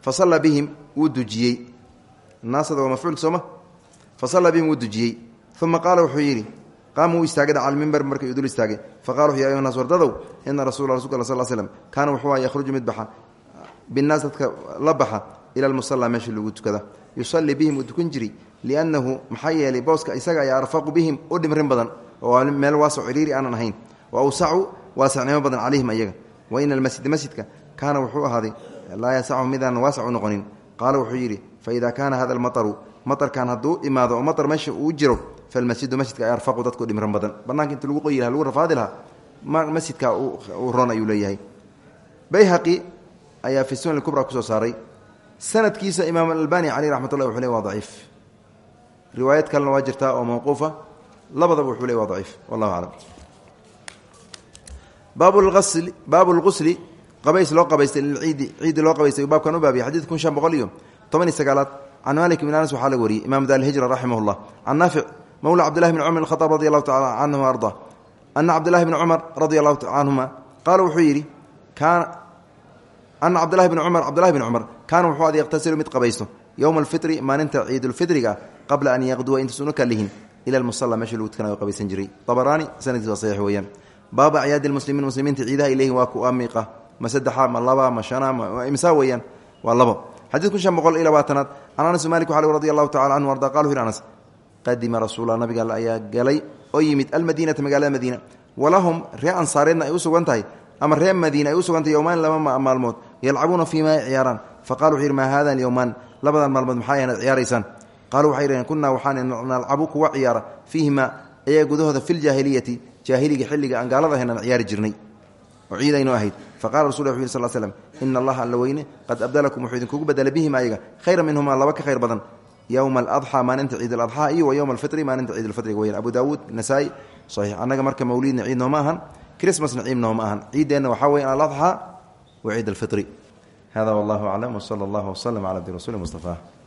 Fa salla bihim wuu dujiyey. Annaasada waa mafcuul sooma fa salla bihim wuu dujiyey. Uma qaala wuxuu yidhi qaama wuu istaagay cala mimbar markii dul istaagay. Faqala wuxu ya ayuha nas wardadow ina rasula rasulka al sal slm kaana wuxuu yakhruju mid baxa binnaas dadka la baxa ila almusala meesha lagu tukada. Yusalii bihim uu tukan jiri liannahu maxaa yeelay booska isaga ayaa arfaqu bihim u dhimrin badan oo meel waasac ciriiri aanan ahayn. Wa awsacu waasacnimo badan calayhim ayaga. Wa ina almasjida masjidka kaana wuxuu ahaaday laa yasachu midaan waasac u noqonin. Qaala wuxuu yidhi faida kaana hada almataru matarkan hadduu imaado oo matar meesha uu jiro falmasjidu masjidka ay arfaqu dadku dhimran badan banaanka inta lagu qoyi lagu rafaadi lahaa masjidka uu roon ayuu leeyahay bayhaqi ayaa fi sunan kubra ku soo saaray sanadkiisa imaam albani caleyh raxmat ullahi wuxu le waa daciif riwaayad kalena waa jirtaa oo mawquufa labadaba wuxuu le waa daciif wallahu aclam baabulsli baabu lqusli qabays loo qabaystay lilciidi ciidi loo qabaystay baabkan u baabiya xadiid kun shan boqol iyo toban iyo sagaalaad can malik bn anas waxaa laga wariyey imam dar hijra raximah llah can mowla cabdillahi bni cumar khaaab radi allahu taala canhu arda. Ana cabdillahi bni cumar radi allahu canhuma qaala wuxuu yidhi ana cabdillahi bni cumar cabdillahi bni cumar kaana wuxuu ad yaqhtasilu mid qabaysto. Yowma alfitri maalinta ciidulfitriga qabla an yaqduwa intuusuna kalihin ila lmusala meesha lagu tukanayo qabaysan jiray. Abaraani sanadkiis waa saxiix weeyaan. Baaba acyaadi lmuslimiin muslimiinta ciidaha ilayhi waa ku amiiqa. Ma saddexa ma laba ma shana ma imsaa weeyaan? Waa labo. Xadiid kun shan boqol iyo labaatanaad can anas malik waxa radi allahu tacala canhu arda qala wuxu anas qadima rasuula nabiga alle ayaa galay oo yimid almadiinata magaalada madiina. Walahum ree ansaareedna ay u tahay ama ree madiina ay u sugan yowmaan laba maalmood. Yalcabuuna fii ma ay ciyaaraan. Wuxu yidhi maa hadan yowmaan labadan maalmood maxaa yahan ad ciyaaraysaan. Qaaluu waxay kunaa waxaan nalcabu kuwa ciyaara fiihima ayaga gudahooda fi ljaahiliyati jaahiliga xilliga aan gaalada ahayn aan jirnay oo ciidaynu ahayd. Faqala rasul wuxu yiri sal slm ina allaha alla weyne qad abdalakum wuxuu idinkugu bedelay bihim ayaga khayra minhuma laba ka khayr badan yowma aladxaa maalinta ciid aladxaa iyo wa yowma alfitri maalinta ciid alfitriga weyaan abu daawuud nasaa-i saxiix annaga marka mawliidna ciid nooma ahan chrismasna ciid nooma ahan ciiddeenna waxaa weya aladxaa wa ciid alfitri hada wallahu aclam wsala allahu wslm cala abdi rasuli mustafa